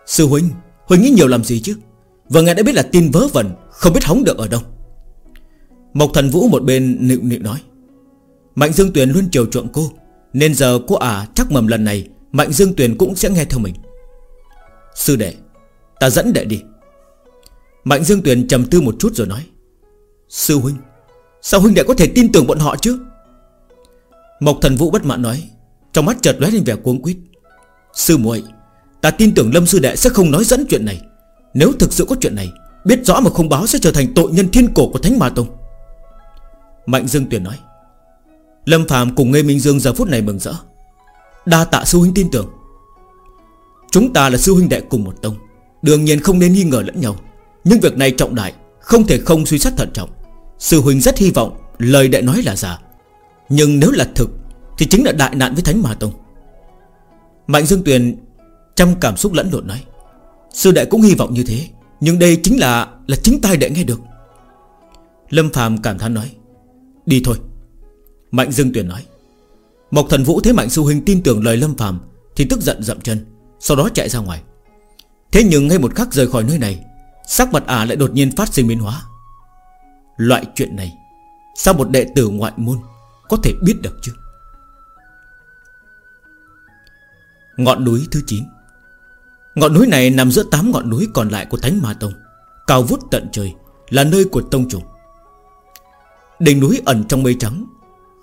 Sư Huynh Huynh nghĩ nhiều làm gì chứ? Vừa nghe đã biết là tin vớ vẩn, Không biết hóng được ở đâu. Mộc thần vũ một bên nịu nịu nói, Mạnh Dương Tuyền luôn chiều chuộng cô, Nên giờ cô à chắc mầm lần này, Mạnh Dương Tuyền cũng sẽ nghe theo mình. Sư đệ, Ta dẫn đệ đi. Mạnh Dương Tuyền trầm tư một chút rồi nói, Sư huynh, Sao huynh đệ có thể tin tưởng bọn họ chứ? Mộc thần vũ bất mãn nói, Trong mắt chợt lóe lên vẻ cuống quýt. Sư muội, Ta tin tưởng Lâm sư đệ sẽ không nói dẫn chuyện này. Nếu thực sự có chuyện này, Biết rõ mà không báo sẽ trở thành tội nhân thiên cổ của Thánh Ma Tông. Mạnh Dương Tuyền nói, Lâm Phạm cùng Ngê Minh Dương giờ phút này mừng rỡ. Đa tạ sư huynh tin tưởng. Chúng ta là sư huynh đệ cùng một tông, Đương nhiên không nên nghi ngờ lẫn nhau. Nhưng việc này trọng đại, Không thể không suy xét thận trọng. Sư huynh rất hy vọng lời đệ nói là giả. Nhưng nếu là thực, Thì chính là đại nạn với Thánh Ma Tông. Mạnh Dương Tuyền Trăm cảm xúc lẫn lộn nói, Sư đệ cũng hy vọng như thế, Nhưng đây chính là là chính tai đệ nghe được. Lâm phàm cảm thán nói, Đi thôi. Mạnh Dương Tuyền nói, Mộc thần vũ thấy Mạnh Sư Huynh tin tưởng lời Lâm phàm Thì tức giận dậm chân, Sau đó chạy ra ngoài. Thế nhưng ngay một khắc rời khỏi nơi này, Sắc mặt ả lại đột nhiên phát sinh biến hóa. Loại chuyện này, Sao một đệ tử ngoại môn có thể biết được chứ Ngọn núi thứ 9 Ngọn núi này nằm giữa 8 ngọn núi còn lại của Thánh Ma Tông. Cao vút tận trời, Là nơi của Tông chủ. Đỉnh núi ẩn trong mây trắng.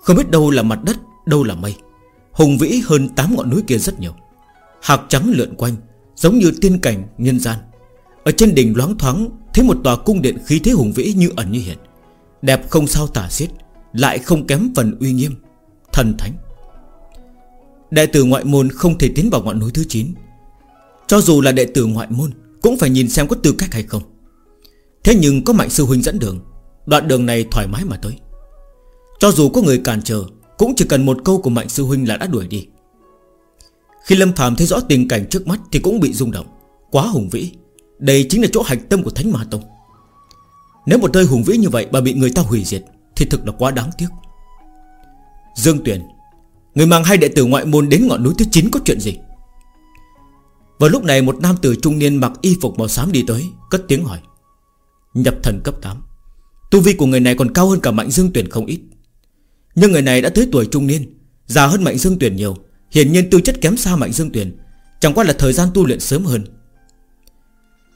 Không biết đâu là mặt đất, Đâu là mây. Hùng vĩ hơn 8 ngọn núi kia rất nhiều. Hạc trắng lượn quanh, Giống như tiên cảnh, nhân gian. Ở trên đỉnh loáng thoáng, Thấy một tòa cung điện khí thế hùng vĩ như ẩn như hiện. Đẹp không sao tả xiết. Lại không kém phần uy nghiêm, Thần thánh. Đệ tử ngoại môn không thể tiến vào ngọn núi thứ 9 Cho dù là đệ tử ngoại môn, Cũng phải nhìn xem có tư cách hay không. Thế nhưng có mạnh sư huynh dẫn đường, Đoạn đường này thoải mái mà tới. Cho dù có người cản trở, Cũng chỉ cần một câu của mạnh sư huynh là đã đuổi đi. Khi Lâm phàm thấy rõ tình cảnh trước mắt Thì cũng bị rung động, Quá hùng vĩ. Đây chính là chỗ hạch tâm của Thánh Ma Tông. Nếu một nơi hùng vĩ như vậy Mà bị người ta hủy diệt thì thực là quá đáng tiếc. Dương Tuyền, Người mang hai đệ tử ngoại môn đến ngọn núi thứ 9 có chuyện gì? Vào lúc này một nam tử trung niên mặc y phục màu xám đi tới, Cất tiếng hỏi. Nhập thần cấp 8 Tu vi của người này còn cao hơn cả Mạnh Dương Tuyển không ít. Nhưng người này đã tới tuổi trung niên, Già hơn Mạnh Dương Tuyển nhiều, Hiển nhiên tư chất kém xa Mạnh Dương Tuyển Chẳng qua là thời gian tu luyện sớm hơn.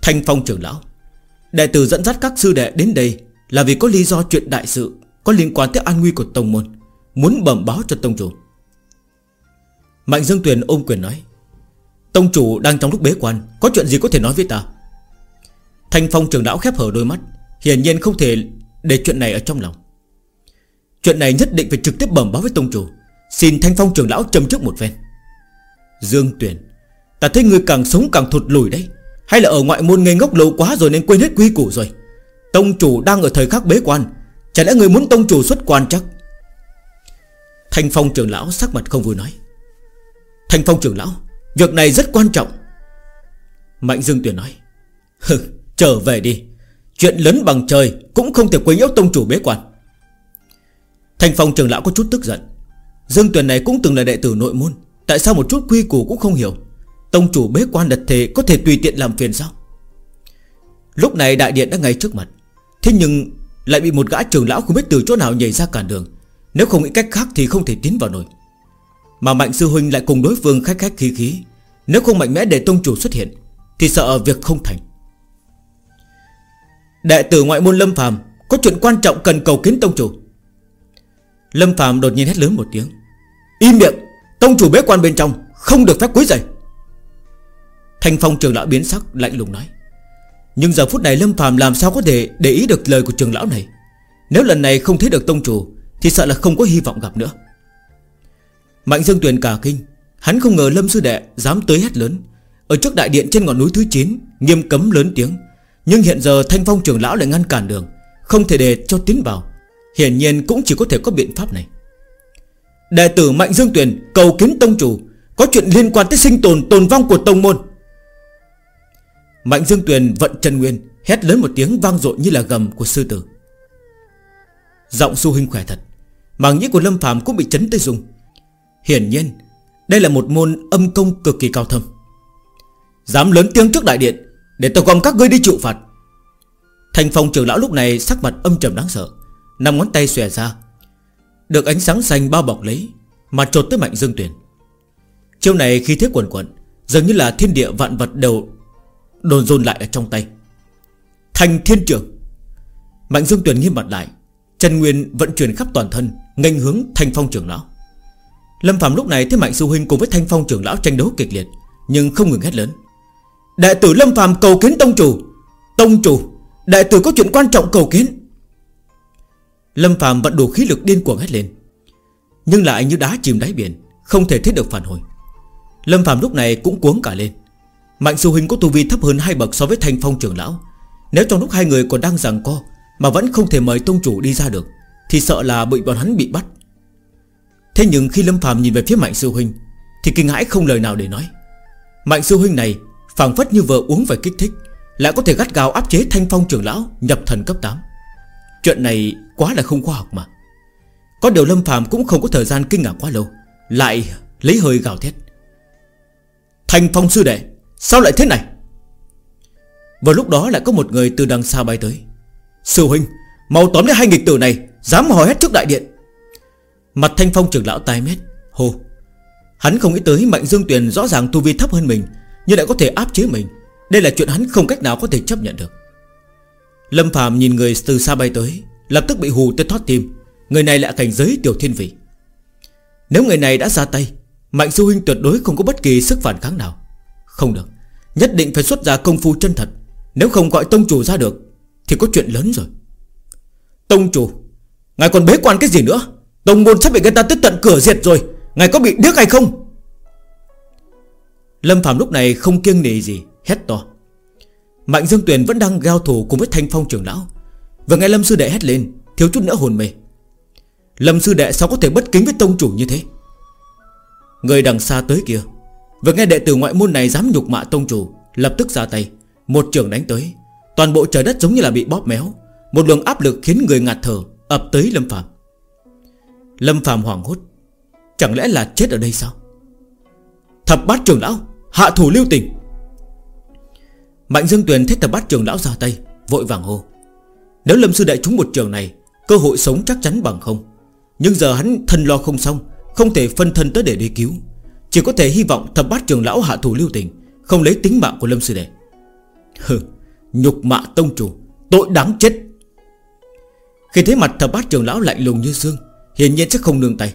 Thanh Phong trưởng lão, Đệ tử dẫn dắt các sư đệ đến đây Là vì có lý do chuyện đại sự có liên quan tới an nguy của Tông Môn, Muốn bẩm báo cho Tông Chủ. Mạnh Dương Tuyền ôm quyền nói, Tông chủ đang trong lúc bế quan, Có chuyện gì có thể nói với ta? Thanh Phong trưởng lão khép hở đôi mắt, Hiển nhiên không thể để chuyện này ở trong lòng. Chuyện này nhất định phải trực tiếp bẩm báo với tông chủ, Xin Thanh Phong trưởng lão châm trước một phen. Dương Tuyền, Ta thấy người càng sống càng thụt lùi đấy, Hay là ở ngoại môn ngây ngốc lâu quá rồi nên quên hết quy củ rồi. Tông chủ đang ở thời khắc bế quan Chả lẽ người muốn tông chủ xuất quan chắc? Thanh Phong trưởng lão sắc mặt không vui nói. Thanh Phong trưởng lão Việc này rất quan trọng. Mạnh Dương Tuyền nói. Hừ, trở về đi. Chuyện lớn bằng trời Cũng không thể quấy nhiễu tông chủ bế quan. Thanh Phong trưởng lão có chút tức giận. Dương Tuyền này cũng từng là đệ tử nội môn Tại sao một chút quy củ cũng không hiểu? Tông chủ bế quan đặt thế có thể tùy tiện làm phiền sao? Lúc này đại điện đã ngay trước mặt. Thế nhưng lại bị một gã trưởng lão không biết từ chỗ nào nhảy ra cản đường. Nếu không nghĩ cách khác thì không thể tiến vào nổi. Mà Mạnh Sư Huynh lại cùng đối phương khách khách khí khí. Nếu không mạnh mẽ để tông chủ xuất hiện, Thì sợ việc không thành. Đệ tử ngoại môn Lâm Phàm Có chuyện quan trọng cần cầu kiến tông chủ. Lâm Phàm đột nhiên hét lớn một tiếng. Im miệng, Tông chủ bế quan bên trong, Không được phép quấy rầy. Thanh phong trường lão biến sắc, lạnh lùng nói. Nhưng giờ phút này Lâm Phàm làm sao có thể Để ý được lời của trường lão này? Nếu lần này không thấy được tông chủ, Thì sợ là không có hy vọng gặp nữa. Mạnh Dương Tuyền cả kinh. Hắn không ngờ Lâm Sư Đệ dám tới hét lớn. Ở trước đại điện trên ngọn núi thứ 9 Nghiêm cấm lớn tiếng. Nhưng hiện giờ Thanh Phong trưởng lão lại ngăn cản đường, Không thể để cho tiến vào. Hiển nhiên cũng chỉ có thể có biện pháp này. Đệ tử Mạnh Dương Tuyền Cầu kiến tông chủ, Có chuyện liên quan tới sinh tồn tồn vong của tông môn. Mạnh Dương Tuyền, vận chân nguyên Hét lớn một tiếng vang dội như là gầm của sư tử. Giọng su hình khỏe thật, Màng nhĩ của Lâm Phạm cũng bị chấn tới dùng Hiển nhiên, Đây là một môn âm công cực kỳ cao thâm. Dám lớn tiếng trước đại điện, để tôi gom các ngươi đi chịu phạt. Thành phong trưởng lão lúc này sắc mặt âm trầm đáng sợ, Năm ngón tay xòe ra. Được ánh sáng xanh bao bọc lấy, Mà trột tới mạnh dương tuyển Chiêu này khi thế quần quần Dường như là thiên địa vạn vật đều Đồn dồn lại ở trong tay. Thành thiên trưởng. Mạnh dương tuyền nghiêm mặt lại. Trần Nguyên vận chuyển khắp toàn thân, nghênh hướng thanh phong trưởng lão. Lâm Phạm lúc này thấy Mạnh Sư Huynh cùng với thanh phong trưởng lão tranh đấu kịch liệt, Nhưng không ngừng hét lớn. Đệ tử Lâm Phạm cầu kiến tông chủ. Tông chủ, Đệ tử có chuyện quan trọng cầu kiến. Lâm Phạm vận đủ khí lực điên cuồng hét lên. Nhưng lại như đá chìm đáy biển, Không thể thiết được phản hồi. Lâm Phạm lúc này cũng cuống cả lên. Mạnh Sư Huynh có tu vi thấp hơn hai bậc so với thanh phong trưởng lão. Nếu trong lúc hai người còn đang giằng co Mà vẫn không thể mời tông chủ đi ra được, Thì sợ là bị bọn hắn bị bắt. Thế nhưng khi Lâm Phạm nhìn về phía Mạnh Sư Huynh Thì kinh hãi không lời nào để nói. Mạnh Sư Huynh này phảng phất như vừa uống phải kích thích, Lại có thể gắt gào áp chế thanh phong trưởng lão Nhập thần cấp 8 Chuyện này quá là không khoa học mà. Có điều Lâm Phạm cũng không có thời gian kinh ngạc quá lâu, Lại lấy hơi gào thét. Thanh phong sư đệ Sao lại thế này? Vào lúc đó lại có một người từ đằng xa bay tới. Sư huynh Màu tóm lấy hai nghịch tử này, Dám hỏi hết trước đại điện. Mặt thanh phong trưởng lão tai mét Hồ Hắn không nghĩ tới Mạnh Dương Tuyền rõ ràng tu vi thấp hơn mình, Nhưng lại có thể áp chế mình. Đây là chuyện hắn không cách nào có thể chấp nhận được. Lâm Phạm nhìn người từ xa bay tới, Lập tức bị hù tới thoát tim. Người này lại cảnh giới tiểu thiên vị. Nếu người này đã ra tay, Mạnh sư huynh tuyệt đối không có bất kỳ sức phản kháng nào. Không được. Nhất định phải xuất ra công phu chân thật. Nếu không gọi tông chủ ra được, Thì có chuyện lớn rồi. Tông chủ, Ngài còn bế quan cái gì nữa? Tông môn sắp bị người ta tới tận cửa diệt rồi. Ngài có bị điếc hay không? Lâm Phạm lúc này không kiêng nể gì, Hét to. Mạnh Dương Tuyền vẫn đang giao thủ cùng với Thanh Phong trưởng lão. Và nghe Lâm Sư Đệ hét lên, Thiếu chút nữa hồn mê. Lâm Sư Đệ sao có thể bất kính với tông chủ như thế? Người đằng xa tới kia Vừa nghe đệ tử ngoại môn này dám nhục mạ tông chủ, Lập tức ra tay. Một trường đánh tới, Toàn bộ trời đất giống như là bị bóp méo. Một luồng áp lực khiến người ngạt thở, ập tới Lâm Phạm Lâm Phạm hoảng hốt, Chẳng lẽ là chết ở đây sao? Thập bát trường lão, Hạ thủ lưu tình. Mạnh Dương Tuyền thấy thập bát trường lão ra tay, Vội vàng hô. Nếu Lâm Sư Đại trúng một trường này, Cơ hội sống chắc chắn bằng không. Nhưng giờ hắn thân lo không xong, Không thể phân thân tới để đi cứu. Chỉ có thể hy vọng thập bát trường lão hạ thủ lưu tình, Không lấy tính mạng của Lâm Sư Đệ. Hừ, Nhục mạ tông chủ, Tội đáng chết. Khi thấy mặt thập bát trường lão lạnh lùng như xương, Hiển nhiên sẽ không nương tay.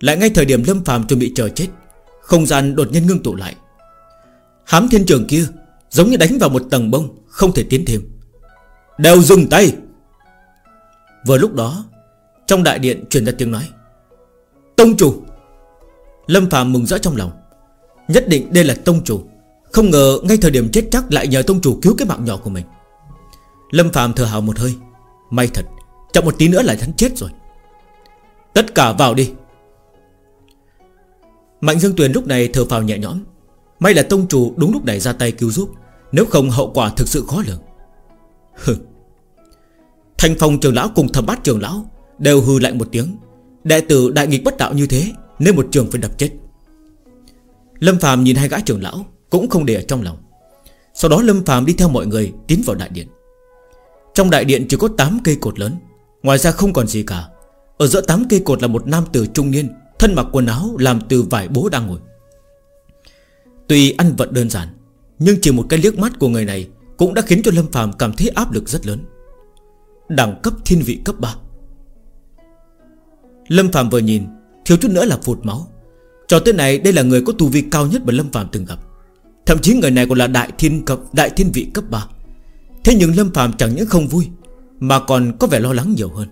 Lại ngay thời điểm Lâm phàm chuẩn bị chờ chết, Không gian đột nhiên ngưng tụ lại. Hám thiên trường kia Giống như đánh vào một tầng bông, Không thể tiến thêm. Đều dừng tay. Vừa lúc đó, Trong đại điện truyền ra tiếng nói, Tông chủ Lâm Phạm mừng rỡ trong lòng. Nhất định đây là tông chủ. Không ngờ ngay thời điểm chết chắc lại nhờ tông chủ cứu cái mạng nhỏ của mình. Lâm Phạm thở hào một hơi. May thật, Chậm một tí nữa là hắn chết rồi. Tất cả vào đi. Mạnh Dương Tuyền lúc này thở phào nhẹ nhõm. May là tông chủ đúng lúc này ra tay cứu giúp, Nếu không hậu quả thực sự khó lường. Hừ. Thanh phong trường lão cùng Thẩm bát trường lão Đều hư lạnh một tiếng. Đệ tử đại nghịch bất đạo như thế nên một trường phải đập chết. Lâm Phạm nhìn hai gã trưởng lão, Cũng không để ở trong lòng. Sau đó Lâm Phạm đi theo mọi người tiến vào đại điện. Trong đại điện chỉ có 8 cây cột lớn, Ngoài ra không còn gì cả. Ở giữa tám cây cột là một nam tử trung niên, Thân mặc quần áo làm từ vải bố đang ngồi. Tuy ăn vận đơn giản, Nhưng chỉ một cái liếc mắt của người này Cũng đã khiến cho Lâm phàm cảm thấy áp lực rất lớn. Đẳng cấp thiên vị cấp 3 Lâm phàm vừa nhìn Thiếu chút nữa là phụt máu. Cho tới này đây là người có tu vi cao nhất mà Lâm phàm từng gặp. Thậm chí người này còn là đại thiên cấp, Đại thiên vị cấp 3 Thế nhưng Lâm phàm chẳng những không vui, Mà còn có vẻ lo lắng nhiều hơn.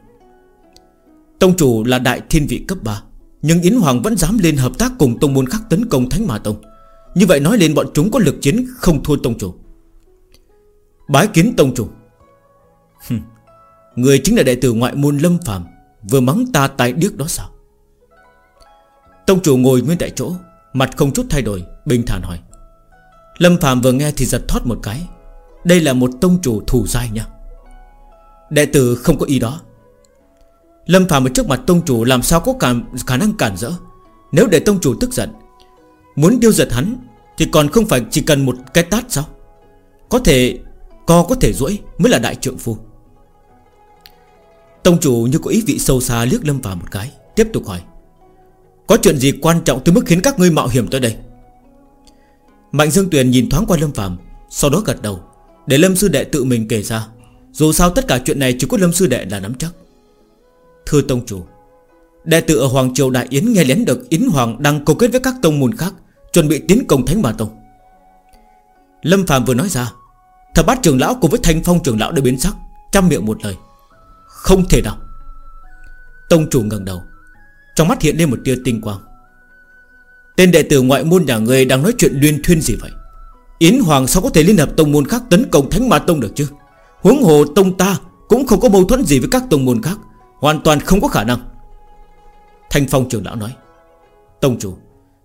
Tông chủ là đại thiên vị cấp 3 Nhưng Yến Hoàng vẫn dám lên hợp tác cùng tông môn khác tấn công Thánh Mà Tông. Như vậy nói lên bọn chúng có lực chiến không thua tông chủ. Bái kiến tông chủ. Người chính là đệ tử ngoại môn Lâm Phạm Vừa mắng ta tài điếc đó sao? Tông chủ ngồi nguyên tại chỗ Mặt không chút thay đổi Bình thản hỏi. Lâm Phạm vừa nghe thì giật thoát một cái. Đây là một tông chủ thủ dai nha. Đệ tử không có ý đó. Lâm Phạm ở trước mặt tông chủ làm sao có cả, khả năng cản rỡ? Nếu để tông chủ tức giận Muốn điêu giật hắn Thì còn không phải chỉ cần một cái tát sao? Có thể Co có thể duỗi mới là đại trượng phu. Tông chủ như có ý vị sâu xa liếc Lâm Phạm một cái Tiếp tục hỏi. Có chuyện gì quan trọng tới mức khiến các ngươi mạo hiểm tới đây? Mạnh Dương Tuyền nhìn thoáng qua Lâm Phạm Sau đó gật đầu, Để Lâm Sư Đệ tự mình kể ra. Dù sao tất cả chuyện này chỉ có Lâm Sư Đệ là nắm chắc. Thưa Tông Chủ, Đệ tử ở Hoàng Triều Đại Yến nghe lén được Yến Hoàng đang cầu kết với các tông môn khác, Chuẩn bị tiến công Thánh Bà Tông. Lâm Phạm vừa nói ra, Thập bát trưởng lão cùng với thanh phong trưởng lão đều biến sắc Trăm miệng một lời. Không thể nào. Tông chủ ngẩng đầu trong mắt hiện lên một tia tinh quang. Tên đệ tử ngoại môn nhà người đang nói chuyện luyên thuyên gì vậy? Yến Hoàng sao có thể liên hợp tông môn khác tấn công Thánh Ma Tông được chứ? Huống hồ tông ta Cũng không có mâu thuẫn gì với các tông môn khác, Hoàn toàn không có khả năng. Thanh Phong trưởng lão nói, Tông chủ,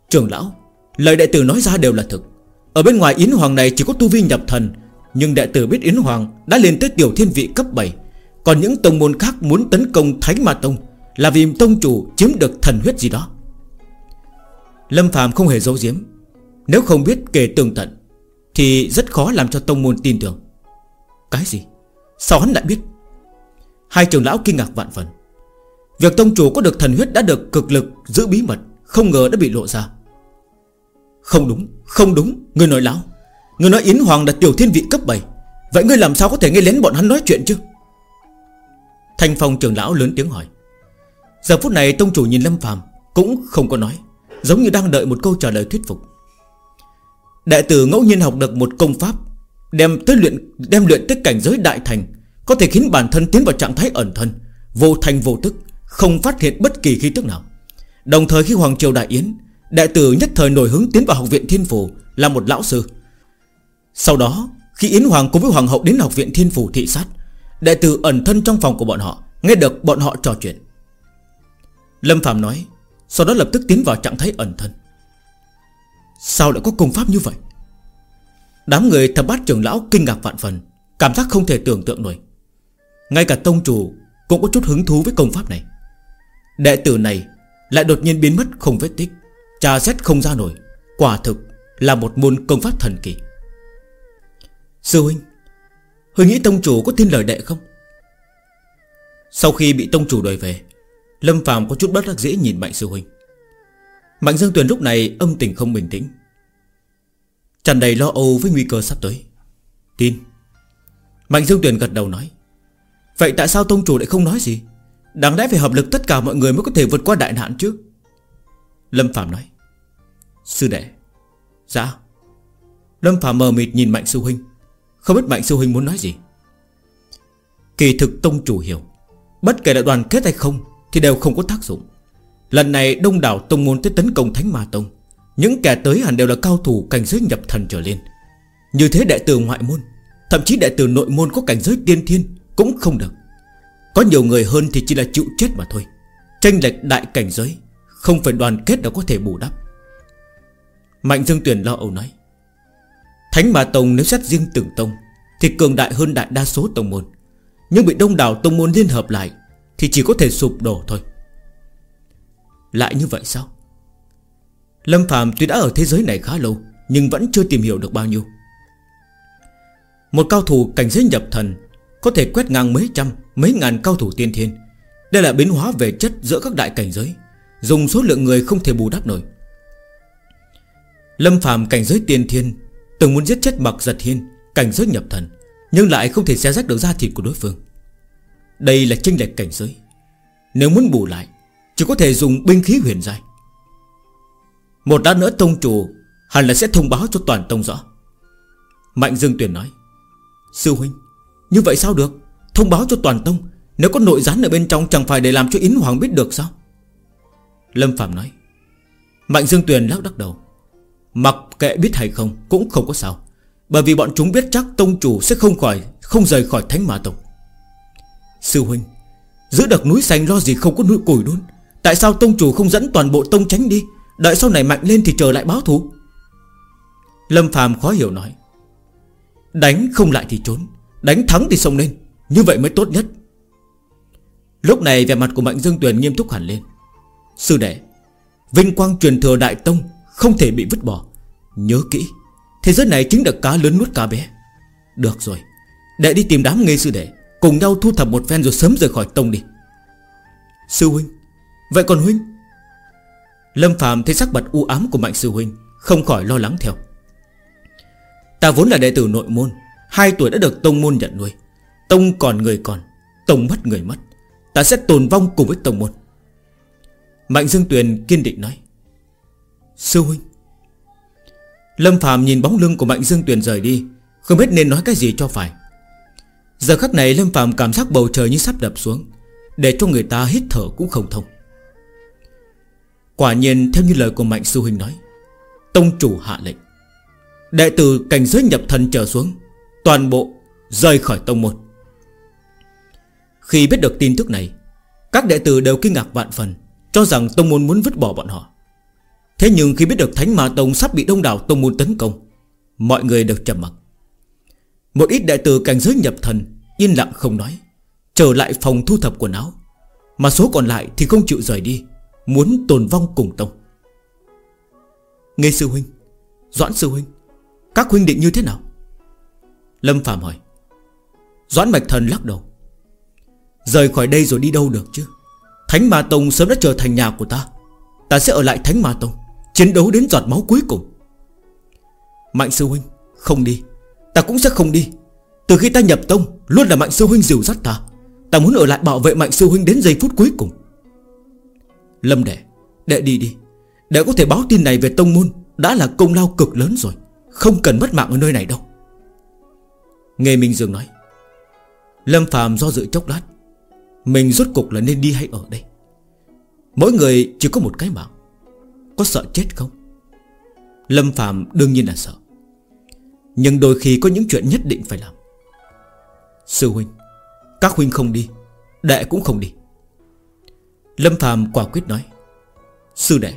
Trưởng lão, Lời đệ tử nói ra đều là thực. Ở bên ngoài Yến Hoàng này chỉ có tu vi nhập thần, Nhưng đệ tử biết Yến Hoàng Đã lên tới tiểu thiên vị cấp 7 Còn những tông môn khác muốn tấn công Thánh Ma Tông là vì tông chủ chiếm được thần huyết gì đó. Lâm Phạm không hề giấu giếm. Nếu không biết kể tường tận, Thì rất khó làm cho tông môn tin tưởng. Cái gì? Sao hắn lại biết? Hai trưởng lão kinh ngạc vạn phần. Việc tông chủ có được thần huyết đã được cực lực Giữ bí mật, Không ngờ đã bị lộ ra. Không đúng Không đúng, Người nói lão Người nói Yến Hoàng là tiểu thiên vị cấp 7 Vậy ngươi làm sao có thể nghe lén bọn hắn nói chuyện chứ? Thanh phong trưởng lão lớn tiếng hỏi. Giờ phút này tông chủ nhìn Lâm Phàm Cũng không có nói, Giống như đang đợi một câu trả lời thuyết phục. Đại tử ngẫu nhiên học được một công pháp, Đem tới luyện, Đem luyện tới cảnh giới đại thành, Có thể khiến bản thân tiến vào trạng thái ẩn thân, Vô thành vô tức, Không phát hiện bất kỳ khí tức nào. Đồng thời khi Hoàng Triều Đại Yến Đại tử nhất thời nổi hứng tiến vào học viện Thiên Phủ Là một lão sư. Sau đó, khi Yến Hoàng cùng với Hoàng hậu đến học viện Thiên Phủ thị sát Đại tử ẩn thân trong phòng của bọn họ, Nghe được bọn họ trò chuyện. Lâm Phạm nói, sau đó lập tức tiến vào trạng thái ẩn thân. Sao lại có công pháp như vậy? Đám người thập bát trưởng lão kinh ngạc vạn phần, Cảm giác không thể tưởng tượng nổi. Ngay cả tông chủ Cũng có chút hứng thú với công pháp này. Đệ tử này Lại đột nhiên biến mất không vết tích Trà xét không ra nổi, Quả thực là một môn công pháp thần kỳ. Sư huynh Huynh nghĩ tông chủ có tin lời đệ không? Sau khi bị tông chủ đòi về Lâm Phạm có chút bất đắc dĩ nhìn Mạnh Sư Huynh. Mạnh Dương Tuyền lúc này âm tình không bình tĩnh. Tràn đầy lo âu với nguy cơ sắp tới. Tin. Mạnh Dương Tuyền gật đầu nói. Vậy tại sao Tông Chủ lại không nói gì? Đáng lẽ phải hợp lực tất cả mọi người mới có thể vượt qua đại nạn chứ? Lâm Phạm nói. Sư đệ. Dạ. Lâm Phạm mờ mịt nhìn Mạnh Sư Huynh. Không biết Mạnh Sư Huynh muốn nói gì. Kỳ thực Tông Chủ hiểu. Bất kể là đoàn kết hay không thì đều không có tác dụng. Lần này đông đảo tông môn tới tấn công Thánh Ma Tông, Những kẻ tới hẳn đều là cao thủ cảnh giới nhập thần trở lên. Như thế đệ tử ngoại môn, Thậm chí đệ tử nội môn có cảnh giới tiên thiên Cũng không được. Có nhiều người hơn thì chỉ là chịu chết mà thôi. Tranh lệch đại cảnh giới, Không phải đoàn kết đã có thể bù đắp. Mạnh Dương Tuyền lo âu nói, Thánh Ma Tông nếu xét riêng từng tông Thì cường đại hơn đại đa số tông môn. Nhưng bị đông đảo tông môn liên hợp lại thì chỉ có thể sụp đổ thôi. Lại như vậy sao? Lâm Phạm tuy đã ở thế giới này khá lâu, Nhưng vẫn chưa tìm hiểu được bao nhiêu. Một cao thủ cảnh giới nhập thần, Có thể quét ngang mấy trăm, Mấy ngàn cao thủ tiên thiên. Đây là biến hóa về chất giữa các đại cảnh giới, Dùng số lượng người không thể bù đắp nổi. Lâm Phạm cảnh giới tiên thiên, Từng muốn giết chết mặc giật hiên, Cảnh giới nhập thần, Nhưng lại không thể xé rách được da thịt của đối phương đây là chênh lệch cảnh giới. Nếu muốn bù lại, Chỉ có thể dùng binh khí huyền giai. Một lát nữa tông chủ Hẳn là sẽ thông báo cho toàn tông rõ. Mạnh Dương Tuyền nói, Sư huynh, Như vậy sao được? Thông báo cho toàn tông, Nếu có nội gián ở bên trong Chẳng phải để làm cho Yến Hoàng biết được sao? Lâm Phạm nói, Mạnh Dương Tuyền lắc đắc đầu, Mặc kệ biết hay không Cũng không có sao, Bởi vì bọn chúng biết chắc tông chủ sẽ không khỏi, Không rời khỏi thánh mã tông. Sư huynh, Giữ được núi xanh lo gì không có núi củi luôn Tại sao tông chủ không dẫn toàn bộ tông tránh đi? Đợi sau này mạnh lên thì trở lại báo thù. Lâm phàm khó hiểu nói, Đánh không lại thì trốn, Đánh thắng thì xông lên, Như vậy mới tốt nhất. Lúc này vẻ mặt của Mạnh Dương Tuyền nghiêm túc hẳn lên. Sư đệ, Vinh quang truyền thừa Đại Tông Không thể bị vứt bỏ. Nhớ kỹ, Thế giới này chính là cá lớn nuốt cá bé. Được rồi, Đệ đi tìm đám ngây sư đệ. Cùng nhau thu thập một phen rồi sớm rời khỏi tông đi. Sư huynh, Vậy còn huynh? Lâm Phạm thấy sắc mặt u ám của Mạnh Sư Huynh, Không khỏi lo lắng theo. Ta vốn là đệ tử nội môn, Hai tuổi đã được tông môn nhận nuôi. Tông còn người còn, Tông mất người mất. Ta sẽ tồn vong cùng với tông môn. Mạnh Dương Tuyền kiên định nói. Sư Huynh. Lâm Phạm nhìn bóng lưng của Mạnh Dương Tuyền rời đi, Không biết nên nói cái gì cho phải. Giờ khắc này Lâm Phạm cảm giác bầu trời như sắp đập xuống, Để cho người ta hít thở cũng không thông. Quả nhiên, theo như lời của Mạnh Sư Huynh nói, Tông chủ hạ lệnh. Đệ tử cảnh giới nhập thần trở xuống, Toàn bộ rời khỏi tông môn. Khi biết được tin tức này, Các đệ tử đều kinh ngạc vạn phần, Cho rằng tông môn muốn vứt bỏ bọn họ. Thế nhưng khi biết được Thánh Ma Tông sắp bị đông đảo tông môn tấn công, Mọi người đều trầm mặc. Một ít đệ tử cảnh giới nhập thần Yên lặng không nói, Trở lại phòng thu thập quần áo. Mà số còn lại thì không chịu rời đi, Muốn tồn vong cùng tông. Nghe sư huynh, Doãn sư huynh, Các huynh định như thế nào? Lâm Phạm hỏi. Doãn mạch Thần lắc đầu. Rời khỏi đây rồi đi đâu được chứ? Thánh Ma Tông sớm đã trở thành nhà của ta. Ta sẽ ở lại Thánh Ma Tông, Chiến đấu đến giọt máu cuối cùng. Mạnh sư huynh, Không đi. Ta cũng sẽ không đi. Từ khi ta nhập tông Luôn là mạnh sư huynh dìu dắt ta. Ta muốn ở lại bảo vệ mạnh sư huynh đến giây phút cuối cùng. Lâm đệ Đệ đi đi. Đệ có thể báo tin này về tông môn. Đã là công lao cực lớn rồi. Không cần mất mạng ở nơi này đâu. Nghe Minh Dương nói. Lâm Phạm do dự chốc lát. Mình rốt cục là nên đi hay ở đây? Mỗi người chỉ có một cái mạng. Có sợ chết không? Lâm Phạm đương nhiên là sợ. Nhưng đôi khi có những chuyện nhất định phải làm. Sư huynh, Các huynh không đi, Đệ cũng không đi. Lâm Phạm quả quyết nói, Sư đệ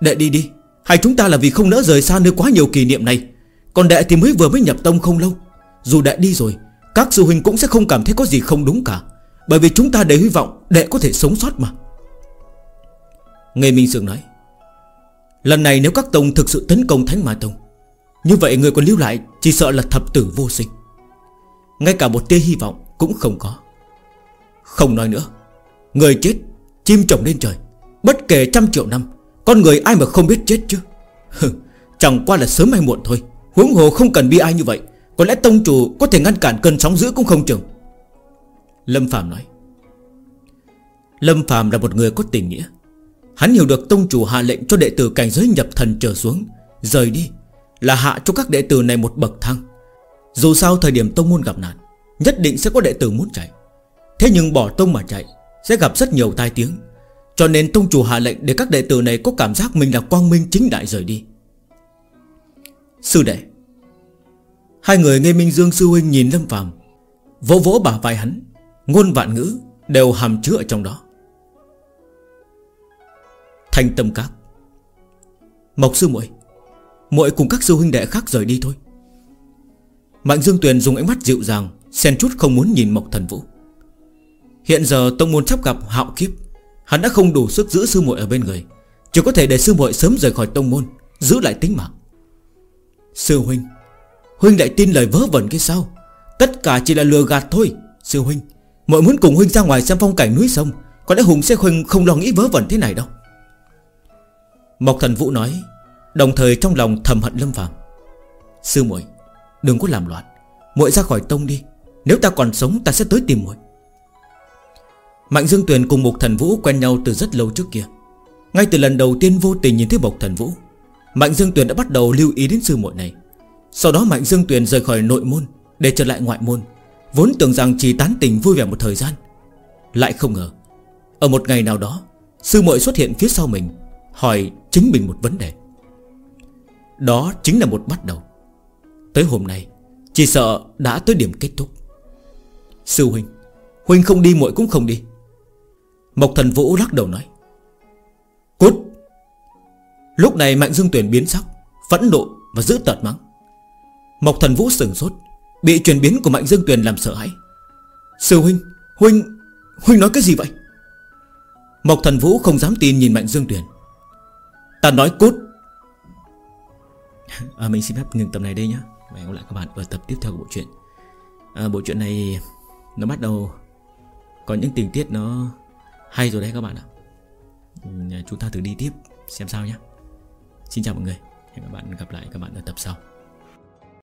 Đệ đi đi Hai chúng ta là vì không nỡ rời xa nơi quá nhiều kỷ niệm này, Còn đệ thì mới vừa mới nhập tông không lâu. Dù đệ đi rồi, Các sư huynh cũng sẽ không cảm thấy có gì không đúng cả, Bởi vì chúng ta đều hy vọng đệ có thể sống sót mà. Nghe Minh Sương nói, Lần này nếu các tông thực sự tấn công Thánh Ma Tông, Như vậy người còn lưu lại Chỉ sợ là thập tử vô sinh. Ngay cả một tia hy vọng cũng không có. Không nói nữa, Người chết Chim trồng lên trời. Bất kể trăm triệu năm, Con người ai mà không biết chết chứ? Chẳng qua là sớm hay muộn thôi. Huống hồ không cần bi ai như vậy, Có lẽ tông chủ có thể ngăn cản cơn sóng dữ cũng không chừng. Lâm Phạm nói, Lâm Phạm là một người có tình nghĩa. Hắn hiểu được tông chủ hạ lệnh cho đệ tử cảnh giới nhập thần trở xuống, Rời đi Là hạ cho các đệ tử này một bậc thang. Dù sao thời điểm tông môn gặp nạn, Nhất định sẽ có đệ tử muốn chạy. Thế nhưng bỏ tông mà chạy, Sẽ gặp rất nhiều tai tiếng. Cho nên tông chủ hạ lệnh để các đệ tử này có cảm giác mình là quang minh chính đại rời đi. Sư đệ, Hai người nghe Minh Dương Sư Huynh nhìn Lâm Phàm, Vỗ vỗ bả vai hắn, Ngôn vạn ngữ đều hàm chứa ở trong đó. Thanh tâm các, Mộc sư muội muội cùng các sư huynh đệ khác rời đi thôi. Mạnh Dương Tuyền dùng ánh mắt dịu dàng, Xen chút không muốn nhìn Mộc Thần Vũ. Hiện giờ tông môn sắp gặp hạo kiếp, Hắn đã không đủ sức giữ sư muội ở bên người, Chỉ có thể để sư muội sớm rời khỏi tông môn, Giữ lại tính mạng. Sư huynh Huynh lại tin lời vớ vẩn cái sao? Tất cả chỉ là lừa gạt thôi, Sư huynh. Mọi muốn cùng huynh ra ngoài xem phong cảnh núi sông, Có lẽ Hùng sẽ huynh không lo nghĩ vớ vẩn thế này đâu. Mộc thần vũ nói, Đồng thời trong lòng thầm hận Lâm Phạm Sư muội Đừng có làm loạn. Muội ra khỏi tông đi. Nếu ta còn sống, ta sẽ tới tìm muội. Mạnh Dương Tuyền cùng Mục Thần Vũ quen nhau từ rất lâu trước kia. Ngay từ lần đầu tiên vô tình nhìn thấy Mộc Thần Vũ, Mạnh Dương Tuyền đã bắt đầu lưu ý đến sư muội này. Sau đó Mạnh Dương Tuyền rời khỏi nội môn Để trở lại ngoại môn, Vốn tưởng rằng chỉ tán tình vui vẻ một thời gian. Lại không ngờ, Ở một ngày nào đó, Sư muội xuất hiện phía sau mình, Hỏi chính mình một vấn đề. Đó chính là một bắt đầu. Tới hôm nay Chỉ sợ đã tới điểm kết thúc. Sư huynh Huynh không đi muội cũng không đi. Mộc thần vũ lắc đầu nói Cút. Lúc này Mạnh Dương Tuyển biến sắc Phẫn nộ và giữ tợt mắng. Mộc thần vũ sừng sốt Bị chuyển biến của Mạnh Dương Tuyền làm sợ hãi. Sư huynh Huynh Huynh nói cái gì vậy? Mộc thần vũ không dám tin nhìn Mạnh Dương Tuyền. Ta nói cút. À, Mình xin phép ngừng tập này đây nhé và hẹn gặp lại các bạn ở tập tiếp theo của bộ truyện. À, Bộ truyện này Nó bắt đầu Có những tình tiết nó hay rồi đấy các bạn ạ. Ừ, chúng ta thử đi tiếp Xem sao nhé. Xin chào mọi người Hẹn các bạn gặp lại các bạn ở tập sau.